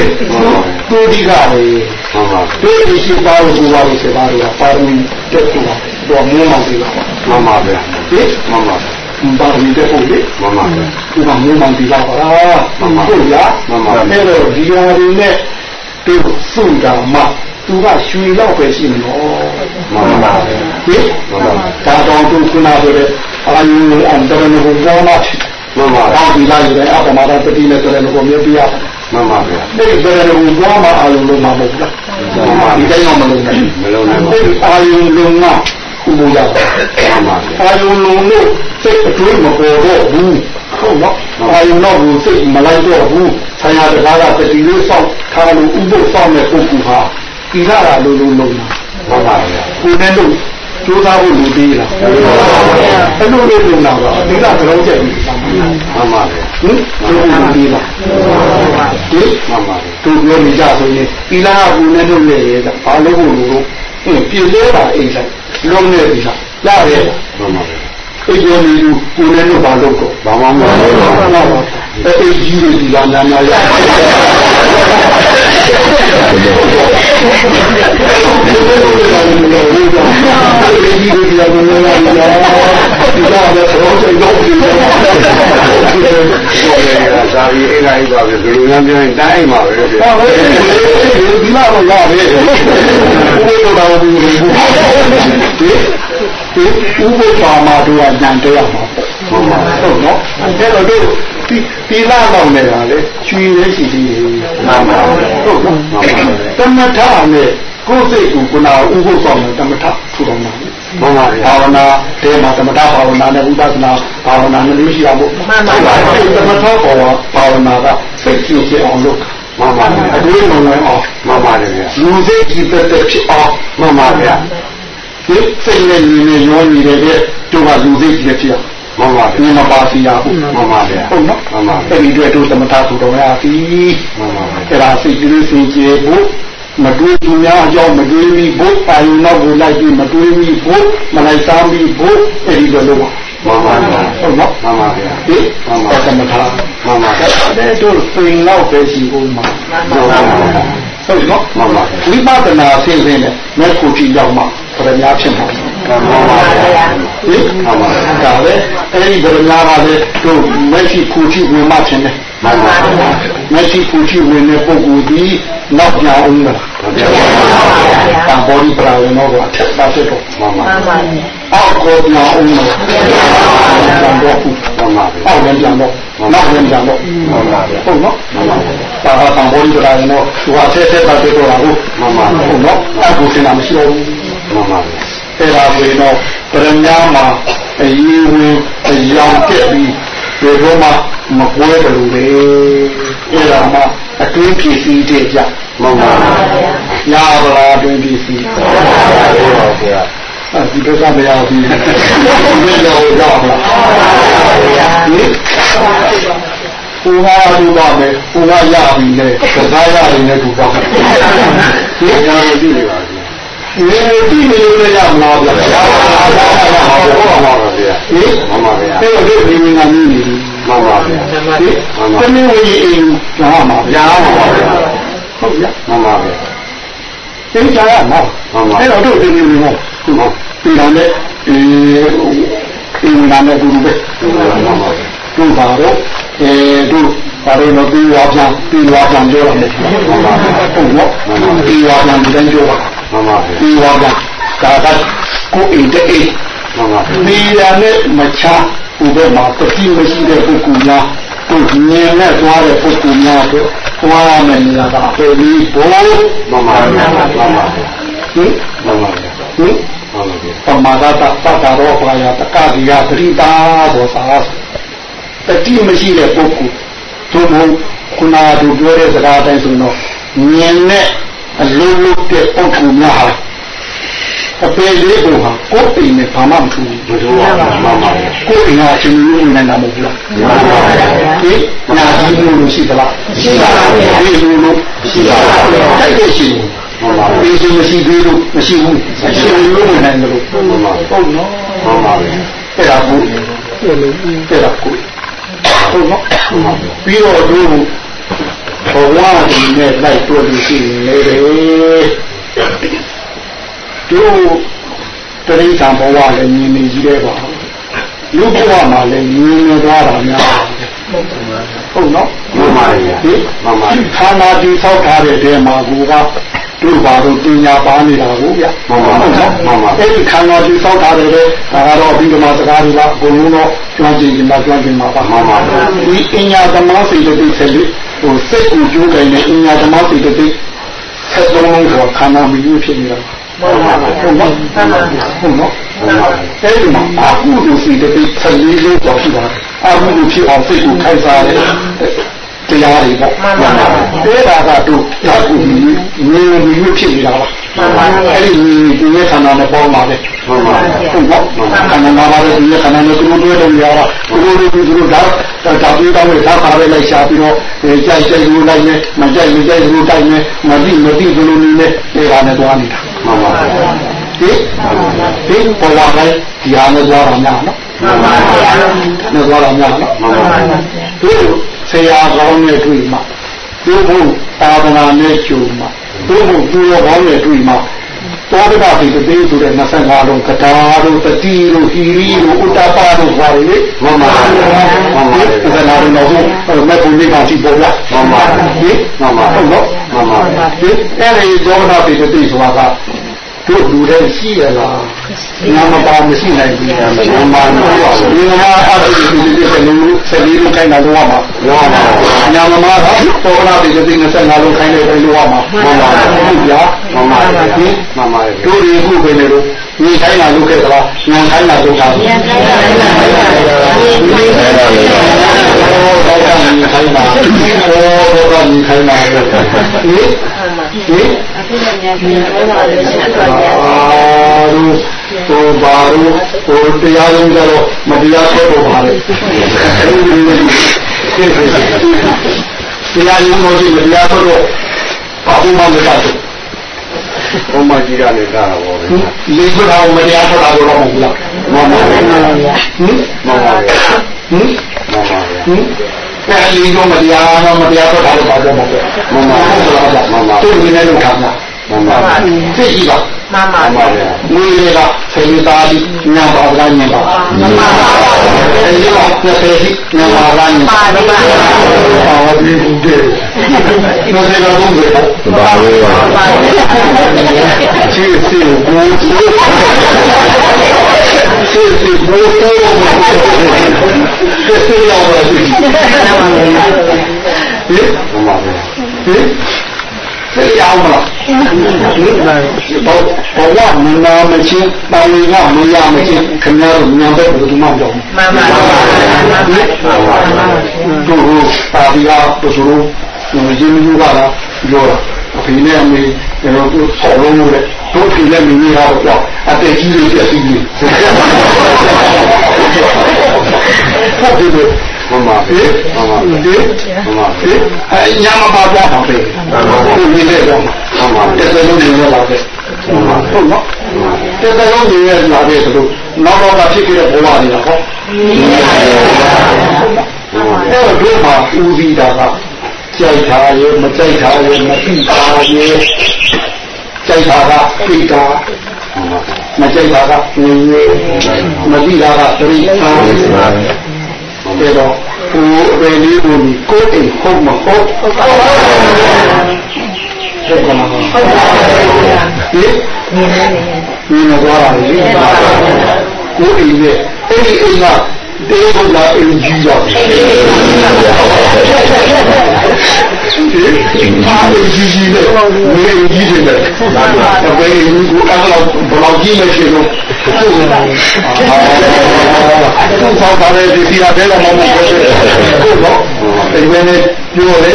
တူဒီကလေဟုတ်ပါဒီဒီရှိပါလို့ကိုပါလို့ဆက်ပါလို့ပါရမီတက်ဖို့တော့မင်းမောင်ပြီလားမှန်ပါဗျာဟင်မှန်ပါ ပါရမီတက်ဖို့လေမှန်ပါဗျာဒီမှာမင်းမောင်ပြီလားပါဟုတ်လားမှန်ပါအဲ့တော့ဒီဟာတွေနဲ့သူစုတာမှသူကရွှေရောက်ပဲရှိမှာမှန်ပါဗျာဟင်ဒါတော့သူခုနဆိုတဲ့အာယုံအန်တရဏဘုရားမှာမှန်ပါတောင်းပြီးလာရင်အပမတာတတိနဲ့ဆိုတဲ့ကိုမြတ်ပြရမှန်ပါဗျာဒီတရဏဘုရားမှာအာယုံလုံးမှာမဟုတ်လားမှန်ပါဒီတိုင်းမလုံးနဲ့မလုံးနဲ့ဒီအာယုံလုံးမှာ ခုမရပါမှန်ပါအာယုံလုံးလို့စိတ်အတွေးမပေါ်တော့ဘူးဟုတ်နော်အာယုံတော့ဘူးစိတ်မလိုက်တော့ဘူးဆရာတကားကတတိလေးစောင့်ထားလို့ဥပုသ်စောင့်တဲ့ပုဂ္ဂိုလ်ဟာဤရတာလုံးလုံးလုံးမှန်ပါဗျာကိုယ်နဲ့လို့ကျိုးသားဖို့လူသေးလားအဲ့လိုလေးလုံလာတော့ဒီကကြောက်ချက်ပြီးမှန်ပါဗျာဟင်ကျိုးလူသေးလားဟင်မှန်ပါဗျာသူပြောနေကြဆိုရင်ဒီလားကကိုယ်နဲ့လို့လေဘာလို့ဖို့လို့ဟင်ပြည့်လဲတာအိမ်ဆိုင် လုံးနေပြီလားရတယ်မှန်ပါဗျာအိမ်ကျော်နေလူကိုယ်နဲ့လို့ဘာလို့တော့ဘာမှမလုပ်ဘူး အဲ့ဒီကြီးတွေဒီကနာနာရဒီလိုဒီလိုမျိုးလာလာဒီကတော့တော့စိတ်တော့ဒီလိုဒါပြီးအိမ်လိုက်ပါပြီဘယ်လိုများပြောရင်တိုင်းမှာပဲဟုတ်ပါဘူးဒီမှာတော့ရတယ်ဘယ်လိုတော့ဘူးဒီဒီဥပ္ပပါမှာတို့ကညံတရားမှာဟုတ်ပါဟုတ်နော်အဲ့တော့တို့ ဒီဒီလာတော့နေတာလေချွေရရှိသေးတယ်မှန်ပါဟုတ်နော်သမထနဲ့ကိုယ်စိတ်ကိုကုနာဥပုသ်ဆောင်တဲ့သမထထူတော်မှာမှန်ပါဗျာဘာဝနာတဲမှာသမထဘာဝနာနဲ့ဥပဒနာဘာဝနာနဲ့လို့ရှိရဖို့မှန်ပါဗျာသမထဘောဘာဝနာကစိတ်ကြည်ကြအောင်လုပ်မှန်ပါဗျာအတွေးလုံးလုံးအောင်မှန်ပါတယ်ဗျာလူစိတ်ကြည်တဲ့ဖြစ်အောင်မှန်ပါဗျာဒီစိတ်နဲ့ညီနေရောညီတဲ့တို့ကလူစိတ်ကြည်ဖြစ်အောင် မှန်ပါဗျာမပါစီရဘူးမှန်ပါဗျာဟုတ်နော်မှန်ပါအဲ့ဒီတွေ့တို့သမထထူတော်ရပြီမှန်ပါဗျာအဲ့ဒါစိတ်ကြီးလေးစင်ကြယ်ဖို့မတွေးသူများအကြောင်းမတွေးမိဖို့ပိုင်နောက်ကိုလိုက်ပြီးမတွေးမိဖို့မလိုက်စားမိဖို့အဲ့ဒီလိုလုပ်ပါမှန်ပါဗျာဟုတ်နော်မှန်ပါဗျာဟင်မှန်ပါသမထမှန်ပါဗျာအဲ့တို့ပင်လောက်ပဲရှိဖို့မှာမှန်ပါဗျာဟုတ်နော်မှန်ပါဝိပဿနာဆင်းဆင်းနဲ့မဲ့ခုကြည့်ရောက်မှပရညာဖြစ်မှာ မှန်ပါဗျာဟင်မှန်ပါဒါပဲအဲ့ဒီပရညာကလည်းတို့မရှိခုကြည့်ဝင်မှဖြစ်နေမှန်ပါဗျာမရှိခုကြည့်ဝင်တဲ့ပုဂ္ဂိုလ်ဒီနောက်ပြောင်းအောင်လားမှန်ပါဗျာဘောဒီပရာဝင်တော့အထက်ပါဖြစ်တော့မှန်ပါမှန်ပါအောက်ကိုပြောင်းအောင်လားမှန်ပါဘူးမှန်ပါအောက်လည်းပြောင်းတော့နောက်လည်းပြောင်းတော့မှန်ပါဗျာဟုတ်နော်မှန်ပါဗျာဒါကသံဘောဒီပရာဝင်တော့သူကဆက်ဆက်ပါဖြစ်တော့တာဟုတ်မှန်ပါဟုတ်နော်အခုစင်တာမရှိဘူးမှန်ပါဗျာအဲ့ဒါ ဆိုရင်တော့ပရမညာမှာအရေးဝင်အယောင်တက်ပြီးဒီတော့မှမကွဲတယ်လို့လေအဲ့ဒါမှအတွင်းဖြစ်စီတဲ့ကြမှန်ပါဗျာရပါလားအတွင်းဖြစ်စီမှန်ပါဗျာဒီတော့ကမရဘူးဒီတော့ရောက်လာဟင်ဟိုဟာဒီပါမယ်ဟိုကရပြီလေကစားရတယ်နဲ့တူပါဒီအများကြီးနေပါ ဒီတိနေလို့ရမလားဗျာ။ဟုတ်ပါပါဟုတ်ပါပါဗျာ။ဟင်မှန်ပါဗျာ။အဲ့တော့ဒီနေငါမျိုးနေပြီမှန်ပါဗျာ။ဟင်တမင်းဝကြီးအိမ်ကြားမှာဗျာမှန်ပါဗျာ။ဟုတ်ဗျာ။မှန်ပါဗျာ။သင်ကြားရမှာ။မှန်ပါ။အဲ့တော့တို့ဒီမျိုးမျိုးဟုတ်ဟုတ်။ဒီတော့လည်းဒီအင်းနာနဲ့ဒူပဲ။မှန်ပါဗျာ။တို့ပါတော့အဲတို့ဘာလို့လဲပြီးဝါပြန်ပြီးဝါပြန်ပြောရမယ်။မှန်ပါဗျာ။ဟုတ်နော်။ပြီးဝါပြန်ဒီတိုင်းပြောပါ။ မှန်ပါဗျာ။ပြီးဝါပြန်ကာသကိုအိမ်တဲ့အိမ်မှန်ပါဗျာ။ဒီရနဲ့မချဟိုဘက်မှာတတိမရှိတဲ့ပုဂ္ဂိုလ်များတို့မြင်နဲ့သွားတဲ့ပုဂ္ဂိုလ်များတို့သွားရမယ့်နေရာကအပေပြီးဘိုးမှန်ပါဗျာမှန်ပါဗျာဟင်မှန်ပါဗျာဟင်မှန်ပါဗျာပမာဒတာသတ္တရောပါယတကတိယပရိတာဘောသာတတိမရှိတဲ့ပုဂ္ဂိုလ်တို့ဘုခုနကတို့ပြောတဲ့စကားတိုင်းဆိုတော့မြင်နဲ့ အလုံးလုံးတဲ့ပုဂ္ဂိုလ်များဟာအပေလေးပုံဟာကိုယ်အိမ်နဲ့ဘာမှမထူဘူးမထူပါဘူးမှန်ပါဗျာကိုယ်အိမ်ကအချင်းမျိုးနဲ့နာမဟုတ်လားမှန်ပါဗျာဒီနာကြီးမျိုးလို့ရှိသလားရှိပါဗျာဒီလိုလို့ရှိပါဗျာတိုက်တဲ့ရှိဟုတ်ပါဘူးဒီစီမရှိသေးလို့မရှိဘူးမရှိဘူးလို့ဝင်နိုင်တယ်လို့ဟုတ်ပါဘူးဟုတ်နော်ဟုတ်ပါဘူးအဲ့ဒါကိုအဲ့ဒါကိုဟုတ်နော်ပြီးတော့တို့ ဘဝဒီနဲ့လိုက်တွေ့လို့ရှိရင်လေတို့တရိစ္ဆာန်ဘဝလည်းမြင်နေကြီးတဲ့ပါလူဘဝမှာလည်းမြင်နေသွားတာများဟုတ်နော်မှန်ပါဗျာဒီမှန်ပါဗျာခန္ဓာတည်ဆောက်ထားတဲ့တဲမှာကူကတို့ဘာလို့ပညာပါနေတာကိုဗျမှန်ပါမှန်ပါအဲ့ဒီခန္ဓာတည်ဆောက်ထားတဲ့ဒါကတော့အပြီးဓမ္မစကားတွေကအကုန်လုံးတော့ကျွမ်းကျင်ကြမှာကျွမ်းကျင်မှာပါမှန်ပါဗျာဒီပညာသမားစိတ်တည်းဆက်လို့ ဟိုစိတ်ကိုကြိုးကြိုင်နေပညာသမားစိတ်တည်းဆက်လုံးလုံးဆိုခန္ဓာမြည်ဖြစ်နေတာဟုတ်ပါဘူးဟုတ်နော်ဟုတ်နော်အဲ့ဒီမှာအခုလိုစိတ်တည်းဆက်လေးလို့တော့ရှိတာအခုလိုဖြစ်အောင်စိတ်ကိုခိုင်စားတယ်တရားတွေပေါ့မှန်ပါပါအဲ့ဒါကတော့ဓာတ်ကိုမြည်မြည်မြည်ဖြစ်နေတာပါမှန်ပါပါ အဲ့ဒီဒီရဲ့ခန္ဓာနဲ့ပေါင်းပါလေမှန်ပါဗျာဟုတ်ပါခန္ဓာမှာပါတဲ့ဒီခန္ဓာနဲ့သူတို့တွေ့တယ်များတာသူတို့သူတို့ဒါဒါပြေးတော့လေသာပါပဲလိုက်ရှာပြီးတော့ကြိုက်ကြိုက်လို့လိုက်နေမကြိုက်မကြိုက်လို့တိုက်နေမသိမသိဘလို့နေနေဒီဟာနဲ့သွားနေတာမှန်ပါဗျာဒီဒီပေါ်လာတယ်ဒီဟာနဲ့သွားတာများနော်မှန်ပါဗျာနဲ့သွားတာများနော်မှန်ပါဗျာဒီဆရာကောင်းနဲ့တွေ့မှာဒီဘုသာသနာနဲ့ကျုံမှာ ဒီဘုသူရောကောင်းနဲ့တွေ့မှာသောတကတိတေးဆိုတဲ့25လုံးကတာတို့တတိတို့ဟီရီတို့ဥတ္တပါတို့ပါလေမှန်ပါဗျာမှန်ပါဒီကဗျာနာရတော့မဲ့ပုံလေးပါကြည့်ပေါ်လားမှန်ပါဗျာဒီမှန်ပါဟုတ်တော့မှန်ပါဗျာဒီအဲ့ဒီသောနာတိတေးဆိုတာက တို့လူတွေရှိရလားနာမပါမရှိနိုင်ဘူးနာမပါမရှိဘူးဒီမှာအဲ့ဒီဒီဒီဒီလူဆက်ပြီးခိုင်းတာတော့မှာမှန်ပါဗျာညာမမကသောနာတိတေး25လုံးခိုင်းတဲ့ဘယ်လိုမှာမှန်ပါဗျာဟုတ်ဗျာမှန်ပါဗျာဒီမှန်ပါဗျာတို့ဒီခုပဲလေလို့ညီခိုင်းတာလုပ်ခဲ့သလားညာခိုင်းတာလုပ်တာပြန်ပြန်ပြန်ပြန်ပြန်ဒီတော့ကညီခိုင်းတာတော့တော့ညီခိုင်းတာလေဒီဒီအ ခုလည်းများပြန်တော့ပါလို့ရှိတော့ကြာအာရူဟိုဘာရူဟိုတရားလုံးကြတော့မတရားဆွဲတော့ပါလေတရားလုံးလို့ရှိမတရားဆွဲတော့ဘာမှမလုပ်ဘူးဘုံမကြီးကလည်းကားတာပေါ့ဗျာလေးခုတော့မတရားဆွဲတာတော့မဟုတ်လားမှန်ပါဗျာဟင်မှန်ပါဗျာဟင်မှန်ပါဗျာဟင်မှန်ပါဗျာဟင်အဲ့ဒီတော့မတရားတော့မတရားတော့ဘာလို့ပါတော့မဟုတ်ဘူး မှန်ပါဗျာမှန်ပါသူ့ဝင်နေလို့ခံတာမှန်ပါဗျာသိကြည့်ပါမှန်ပါမှန်ပါဗျာငွေတွေကဆေးသားပြီးညာပါလားညာပါမှန်ပါပါအဲဒီကနှစ်ဆယ်ရှိညာပါလားညာပါပါပါပါဒီဒီနော်စေတော့ဘုရားဘာလို့လဲပါချစ်စီဘူချစ်ချစ်စီဘူတော့ချစ်စီရောပါဒီ ဟင်မှန်ပါဗျာဟင်သိရအောင်မလားဘောဘောဝမနာမချင်းပါဝေကမရမချင်းခင်ဗျားတို့ညာဘက်ဘယ်သူမှမကြောက်မှန်ပါပါမှန်ပါပါတို့ပါဒီဟာတို့ဆိုလို့ရင်းမျိုးကလားပြောတာအဖေနဲ့အမေကျွန်တော်တို့ဆောင်းလို့လေတို့ဖေနဲ့မင်းကြီးကတော့အတက်ကြီးလေးပြည့်စည်ကြီးဟုတ်တယ် မှန်ပါဟေးမှန်ပါဟေးမှန်ပါဟေးအညာမပါတော့ပါပဲဟုတ်ပြီလေတော့မှန်ပါတက်တယ်လို့နေရပါပဲဟုတ်နော်တက်တယ်လို့နေရလာတယ်ဆိုလို့နောက်တော့ဖြစ်ခဲ့တဲ့ဘဝတွေကဟောအဲ့တော့မှာဦးစီးတာကကြိုက်တာရဲ့မကြိုက်တာရဲ့မသိတာရဲ့ကြိုက်တာကသိတာမကြိုက်တာကငြင်းရဲ့မသိတာကသတိ ထားတဲ့တော့ဟိုအပေလေးကိုကိုယ်အိမ်ဟုတ်မဟုတ်ဟုတ်ပါဘူးဟုတ်ကဲ့ဟုတ်ပါဘူးဒီနေသွားတာလေကိုယ်အိမ်ရဲ့အဲ့ဒီအိမ်ကတေးဘုရားအိမ်ကြီးတော့ဒီအားအိမ်ကြီးကြီးနဲ့ငွေအိမ်ကြီးတွေနဲ့အပေအိမ်ကိုအဲ့လောက်ဘယ်လောက်ကြီးလဲရှင်လို့ အခုဆောက်ပါတယ်ဒီစီရတဲ့တော့မဟုတ်ဘူးဟုတ်တော့ဒီမင်းနဲ့ပြောလေ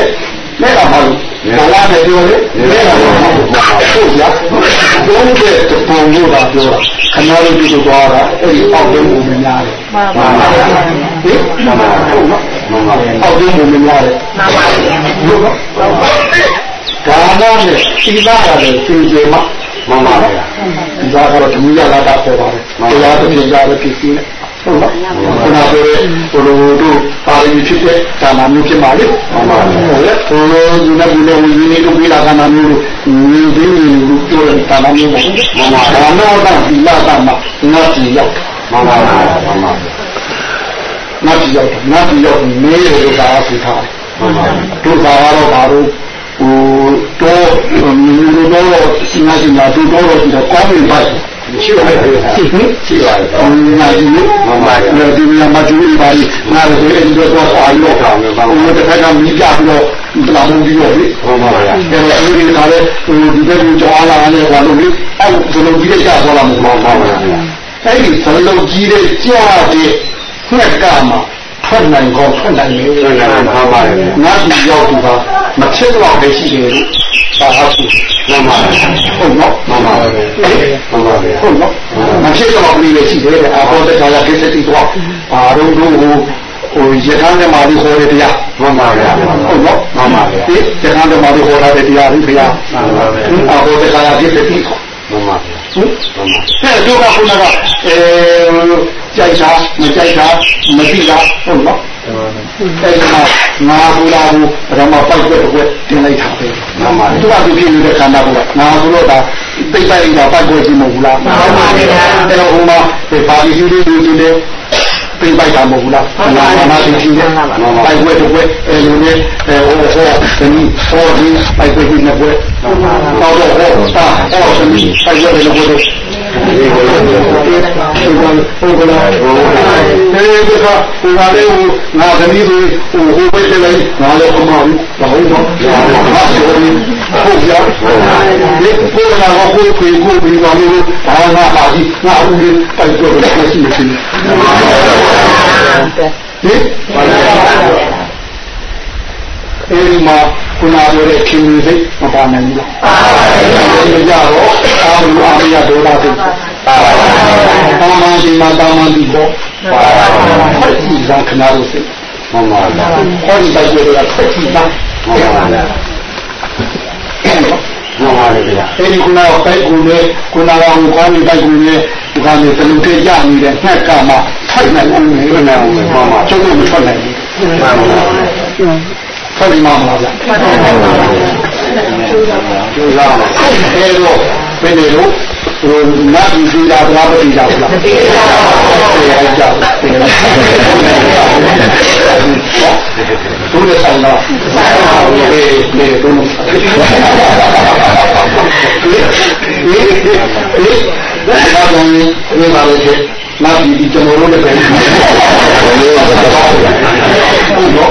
မဲ့တာမဟုတ်ဘာလာနဲ့ပြောလေမဲ့တာမဟုတ်ဟုတ်ရဘုန်းတဲ့ပုံလို့ပါပြောတာခဏလေးပြုလုပ်သွားတာအဲ့ဒီအောက်တုံးကိုများတယ်မှန်ပါပါဟင်မှန်ပါဟုတ်နော်မှန်ပါအောက်တုံးကိုများတယ်မှန်ပါဟုတ်နော်ဒါနနဲ့သီလရတယ်သင်ကျေမှ မှန်ပါဗျာဒီသားကတော့ဓမ္မရလာတာခေါ်ပါတယ်တရားသဖြင့်ရတဲ့ဖြစ်စီနဲ့ဟုတ်လားခုနကပြောတဲ့ဘုလိုတို့ပါရမီဖြစ်တဲ့ဒါနမျိုးဖြစ်ပါလေမှန်ပါဟုတ်လေဘုလိုဒီနေ့ဒီနေ့ဝိနည်းတို့ပြလာကနာမျိုးတို့ညီဒီလူပြောတဲ့ဒါနမျိုးပေါ့မှန်ပါဒါနတော့ဒီလာတာမှာငါကြည့်ရောက်မှန်ပါဗျာမှန်ပါငါကြည့်ရောက်ငါကြည့်ရောက်မေးရလို့သာအစီထားမှန်ပါတို့သာတော့ဘာလို့ ဟိုတော့လူတော့စင်နာစင်နာတို့တော့ဒီကောင်းနေပါ့ရှိပါရဲ့ရှိဟင်ရှိပါရဲ့အော်ငါဒီလိုမမလည်းဒီမှာမတူဘူးပါလိငါလည်းဒီလိုတော့ပါလို့ကောင်းတယ်ဘာလို့တစ်ခါကမိကြပြီးတော့လာမှုပြီးတော့လေမှန်ပါဗျာအဲတော့အဲဒီကလည်းဟိုဒီဘက်ကြောင်းလာတယ်ဘာလို့လဲအဲ့ဒီလိုကြီးတဲ့ကြာသွားလာမှာမှန်ပါဗျာအဲ့ဒီစလုံးကြီးတဲ့ကြာတဲ့ငှက်ကမှ ထွက်နိုင်ကောထွက်နိုင်လေဆွေးနွေးမှန်ပါရဲ့ငါဒီရောက်သူကမချစ်တော့ပဲရှိတယ်လို့သာဟုတ်မှန်ပါဗျာဟုတ်နော်မှန်ပါဗျာမှန်ပါဗျာဟုတ်နော်မဖြစ်တော့ဘူးလေရှိတယ်အာဘောတခါရကိစ္စတိတော့ဘာလို့တို့ဟိုဟိုရထမ်းတဲ့မာဒီခေါ်တဲ့တရားမှန်ပါဗျာဟုတ်နော်မှန်ပါဗျာဒီရထမ်းတဲ့မာဒီခေါ်တဲ့တရားဒီဘုရားမှန်ပါဗျာအာဘောတခါရကိစ္စတိတော့မှန်ပါဗျာ ဟင်တဲ့တို့ကခုနကအဲကြိုက်တာမကြိုက်တာမသိတာဟုတ်နော်အဲဒီမှာငါဘူလာဘူပထမပိုက်ွက်ွက်တင်လိုက်တာပဲမှန်ပါသူကသူဖြစ်နေတဲ့ခန္ဓာကိုယ်ကငါဆိုတော့ဒါသိပိုက်လိုက်တာပိုက်ွက်ကြီးမဟုတ်ဘူးလားမှန်ပါဗျာအဲ့တော့ဟိုမှာဒီပါဠိရှိလေးတွေဒီ လေပြပိုက်တာမဟုတ်ဘူးလားနာမသိရှိတယ်ပိုက်ွက်တစ်ွက်အဲလိုနဲ့အဲဟိုဟောဒီဟောဒီပိုက်ွက်ကြီးနှစ်ွက်တော့တော့ဟောတာဟောဒီပိုက်ွက်တစ်ွက်တော့ဒီကိုဟိုကဟိုကလာအဲဒီကဟိုကလည်းဟိုငါသမီးတွေဟိုဟိုပဲလိုက်ငါလည်းအမောင်းဘာဟုတ်တော့ငါဆိုရင်ဟုတ်ရဒီကိုလာကိုကိုကိုကိုပြီးပါလို့ဘာသာပါကြီးငါဦးလေးပိုက်တော့ရှိရှိ ရှိဒီအဲဒီမှာခုနပြောတဲ့ခင်မီစိတ်မပါနိုင်ဘူးလားပါပါကြတော့အာမအာမရဒေါသစိတ်ပါပါပါမန်ဒီမှာတာမန်ဒီတော့ပါပါဆက်ကြည့်စားခဏလို့စိတ်မှန်ပါဗျာဟောဒီတိုက်ကြရဆက်ကြည့်စားမှန်ပါဗျာ မှန်ပါဗျာအဲဒီခုနကတိုက်ကူနဲ့ခုနကဟိုကောင်းနေတိုက်ကူနဲ့ဒီကနေ့သလူတဲ့ရနေတဲ့နှက်ကမှထိုက်နိုင်အောင်နေနေမှန်ပါကျုပ်ကမထွက်နိုင်ဘူးမှန်ပါဗျာထွက်ပြီးမှမလားဗျကျိုးစားပါအဲတော့ဘယ်လိုဟိုနတ်ပြည်ကြီးတာဘာပဲကြဘူးလားပြေတာပြေကြတယ် သူလည်းဆိုင်တော့ဆိုင်ပါဘူးလေလေသူလည်းဆိုင်ဒီဒီဒီဘာလို့ဒီမှာလဲနတ်ပြည်ကြီးကျွန်တော်တို့လည်းပဲဘယ်လိုလဲတော့ဟုတ်တော့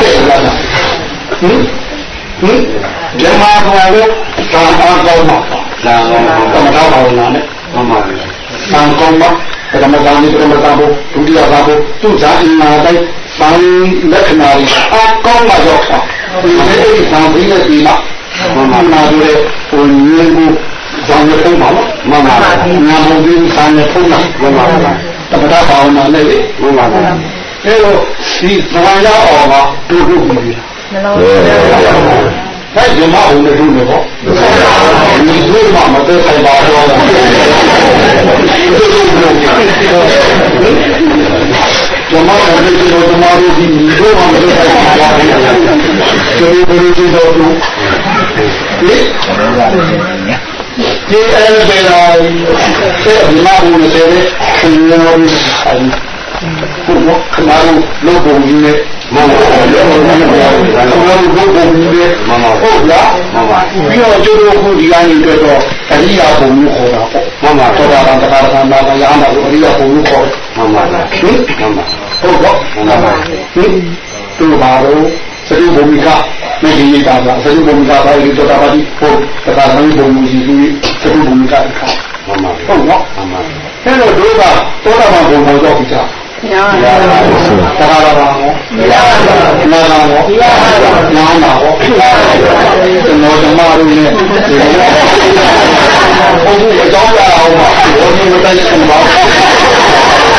တဲ့လားဟင်ဟင်ဓမ္မကောင်လို့သာသာကောင်းမှာပါလာပါကမ္မထာဘာဝနာနဲ့မှန်ပါဗျာသံကောင်းမှာပထမဇာတိပထမဇာဘုဒုတိယဇာဘုသူဇာအင်နာတိုင်း သံလက္ခဏာတွေအကောင်းမှာရောက်တာဒီနေ့ဒီသံဘိနဲ့ဒီမှာမှန်ပါနာတွေဟိုညင်းကိုဇာနဲ့ဖုံးပါလားမှန်ပါဗျာနာမဘင်းဇာနဲ့ဖုံးတာမှန်ပါဗျာတပ္ပတာဘာဝနာနဲ့လေမှန်ပါဗျာအဲတော့ဒီသံရအောင်ကဒုဒုပြီအဲ့ဒီမှာဦးနေလို့လေပေါ့ဒီလိုမှမသက်ဆိုင်ပါတော့ ကျွန်တော်တို့ဒီလိုကျွန်တော်တို့ဒီလိုမှမသက်ဆိုင်ပါဘူးကျွန်တော်တို့ဒီလိုတို့ဒီဒီအဲ့ဒီလာတဲ့ဒီမှာဦးနေတဲ့ရှင်ရောဆိုင်ဘုရားခနာလို့ဘုံကြီးနဲ့မှန်ပါဗျာဘုရားဘုံကြီးနဲ့မှန်ပါဟုတ်လားမှန်ပါပြီးတော့ကျိုးတို့ခုဒီကနေတွေ့တော့အရိယာဘုံကိုခေါ်တာပေါ့မှန်ပါသောတာပန်တရားသံသာရဟန္တာကိုအရိယာဘုံကိုခေါ်မှန်ပါဗျာဟင်မှန်ပါ ဟုတ်တော့မှန်ပါဟင်သူပါတော့စတုဘုံမိကမေဒီတာပါစတုဘုံမိကပါရီသောတာပတိဟုတ်တရားသံဘုံကြီးကြီးစတုဘုံမိကခါမှန်ပါဟုတ်နော်မှန်ပါအဲ့တော့တို့ကသောတာပန်ဘုံပေါ်တော့ပြီသားညာတရားပါတရားပါဟောညာပါနာနာဟောနာနာဟောကျွန်တော်ဓမ္မတို့နဲ့ဘုရားအကြောင်းရအောင်ပါဘုရားမတိုင်ခင်ပါဟုတ်ပါဘူးဒီလိုဘယ်လိုလုပ်မလဲဒီလိုတော့ပါအောင်ပါ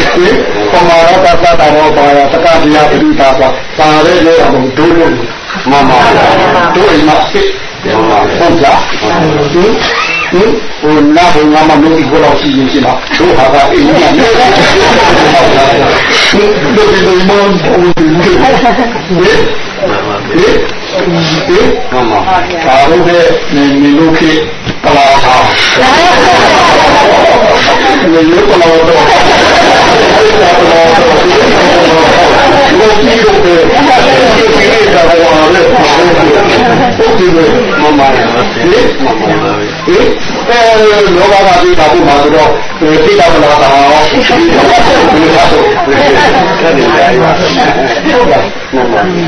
ကြောင့်လို့ပမာရတသတာရောပါရတကတိယပရိသာပါပါရဲလို့တော့ဒုလို့မမဒုအိမ်မှာစစ်ဟုတ်ကြဟင်ဟင်ဟိုနာဘုံမှာမလို့ဒီကိုတော့ရှိရင်ရှိလားဒုဟာကအိမ်မှာနေတယ်ဒုဒီလိုမှန်းဟိုဒီဟင်ဟင်ဟင်မမပါလို့တဲ့နေလို့ခေ ပလာပါဒီလိုပလာတော့ပလာတော့ဒီလိုမျိုးပဲဒီလိုပဲတော့ဘာလဲဒီလိုမမရဘူးဒီမမရဘူး အဲလောဘကပြေးတာကိုမှဆိုတော့ပြေးတာမလားတာဒီလိုဆိုတယ်ဒီလိုဆိုတယ်ဟုတ်ကဲ့နော်နော်ဒီ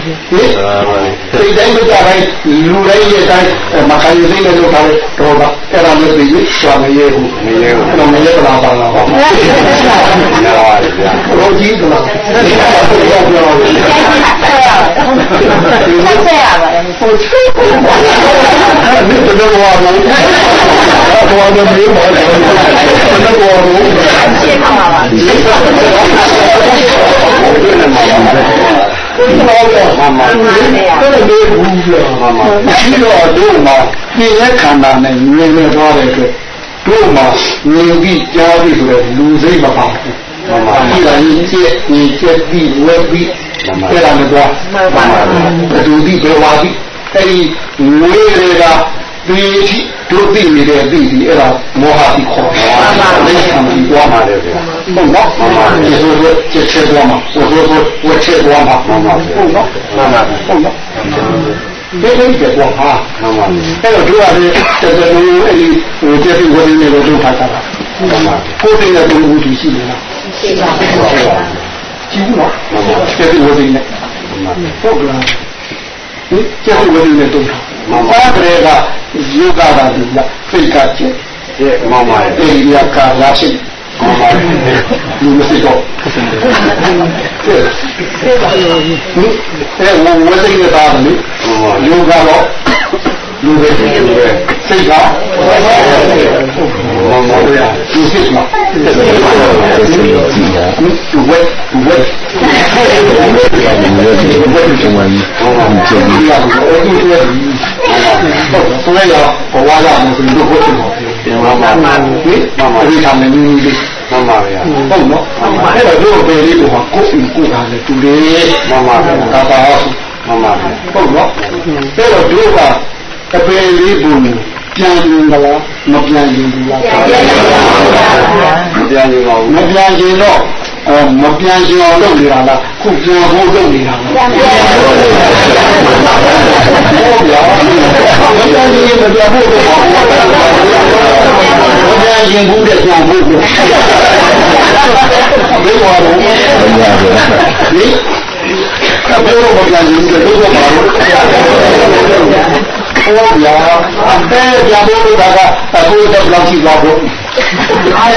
စိတ်တိုင်းတို့ကလည်းလူတိုင်းရဲ့တိုင်းမခိုင်စိတ်နဲ့တို့ကလည်းတော့ပါအဲ့ဒါမျိုးပြီးရှာမရဲဘူးမရဲဘူးတော့မရဲပါပါလားဟုတ်ကဲ့ဟုတ်ကြီးကလားပြောပြောဆက်ဆက်ရပါတယ်ဟိုချူးဘယ်လိုလဲ ဘာလို့မေးပါလဲဘယ်တော့ဘာလို့ရှင်းပါပါဒီတော့မမအဲ့ဒါလေးဘူးပြမမဒီတော့တို့မှာပြင်ရဲ့ခန္ဓာနဲ့မြင်နေသွားတဲ့အတွက်တို့မှာမြင်ပြီးကြားပြီးဆိုတဲ့လူစိတ်မပါဘူးမမဒီကနေ့ကျက်ညီချက်ပြီးဝဲပြီးအဲ့ဒါမသွားမှန်ပါပါဘယ်သူဒီဘယ်ဝါဒီအဲ့ဒီငွေတွေကဒီ တို့သိနေတဲ့သိဒီအဲ့ဒါမောဟတိခေါ်တယ်။မှန်ပါပါ။လက်ခံပြီးသွားမှာလေဗျာ။ဟုတ်နော်။မှန်ပါပါ။ဒီလိုလိုချက်ချက်သွားမှာဟိုလိုလိုဝက်ချက်သွားမှာမှန်ပါပါ။ဟုတ်နော်။မှန်ပါပါ။ဟုတ်နော်။ဒီလိုကြတော့ဟာမှန်ပါအဲ့တော့တို့ရတယ်တော်တော်လေးအဲ့ဒီဟိုကျက်ပြီးဝင်းနေလို့တို့ဖတ်တာမှန်ပါကိုယ်တည်းကတူတူရှိနေလားရှိပါဘူးကြည့်နော်ကျက်ပြီးဝင်းနေဟုတ်ကလားဒီကျက်ပြီးဝင်းနေတို့ မှန်ပါကလေးကယောဂတာဒီကဖိတ်ကချက်ရဲ့မမရဲ့အေရိယာကာလာရှိမမလူမရှိတော့အဲဝဝစိတ်နဲ့သားတယ်ယောဂတော့လူတွေစိတ်က မမရသူစိတ်မှာသူဝဲသူဝဲသူဝဲသူဝဲကျန်ရရဘူးသူဝဲသူဝဲရဘဝလာမှုသူတို့ဟုတ်တယ်မမမဟိမမဒီကမင်းကြီးမမဗျာဟုတ်နော်အဲ့တော့တို့ပဲလေးကကိုယ်ကိုယ်ကလည်းတူတယ်မမဗျာကာပါမမဗျာဟုတ်နော်အဲ့တော့တို့ကအပေလေးပုံ ပြန်ရင်ကလားမပြန်ရင်ဘူးလားပြန်ရင်ပါပြန်ရင်ပါမပြန်ရင်တော့အဲမပြန်ရင်အောင်လုပ်နေတာလားခုပြန်ဖို့လုပ်နေတာလားပြန်ပြန်ဟုတ်ဗျာမပြန်ရင်မပြန်ဖို့လုပ်ပါမပြန်ရင်ဘူးတဲ့ပြန်ဖို့လုပ်ဘယ်လိုလဲဒီကဘယ်လိုမပြန်ရင်တဲ့တို့ကပါလို့ ဟောဗျာအဲပြန်ဖို့လို့ကအခုတော့ဘယ်လောက်ရှိသွားဖို့အားရ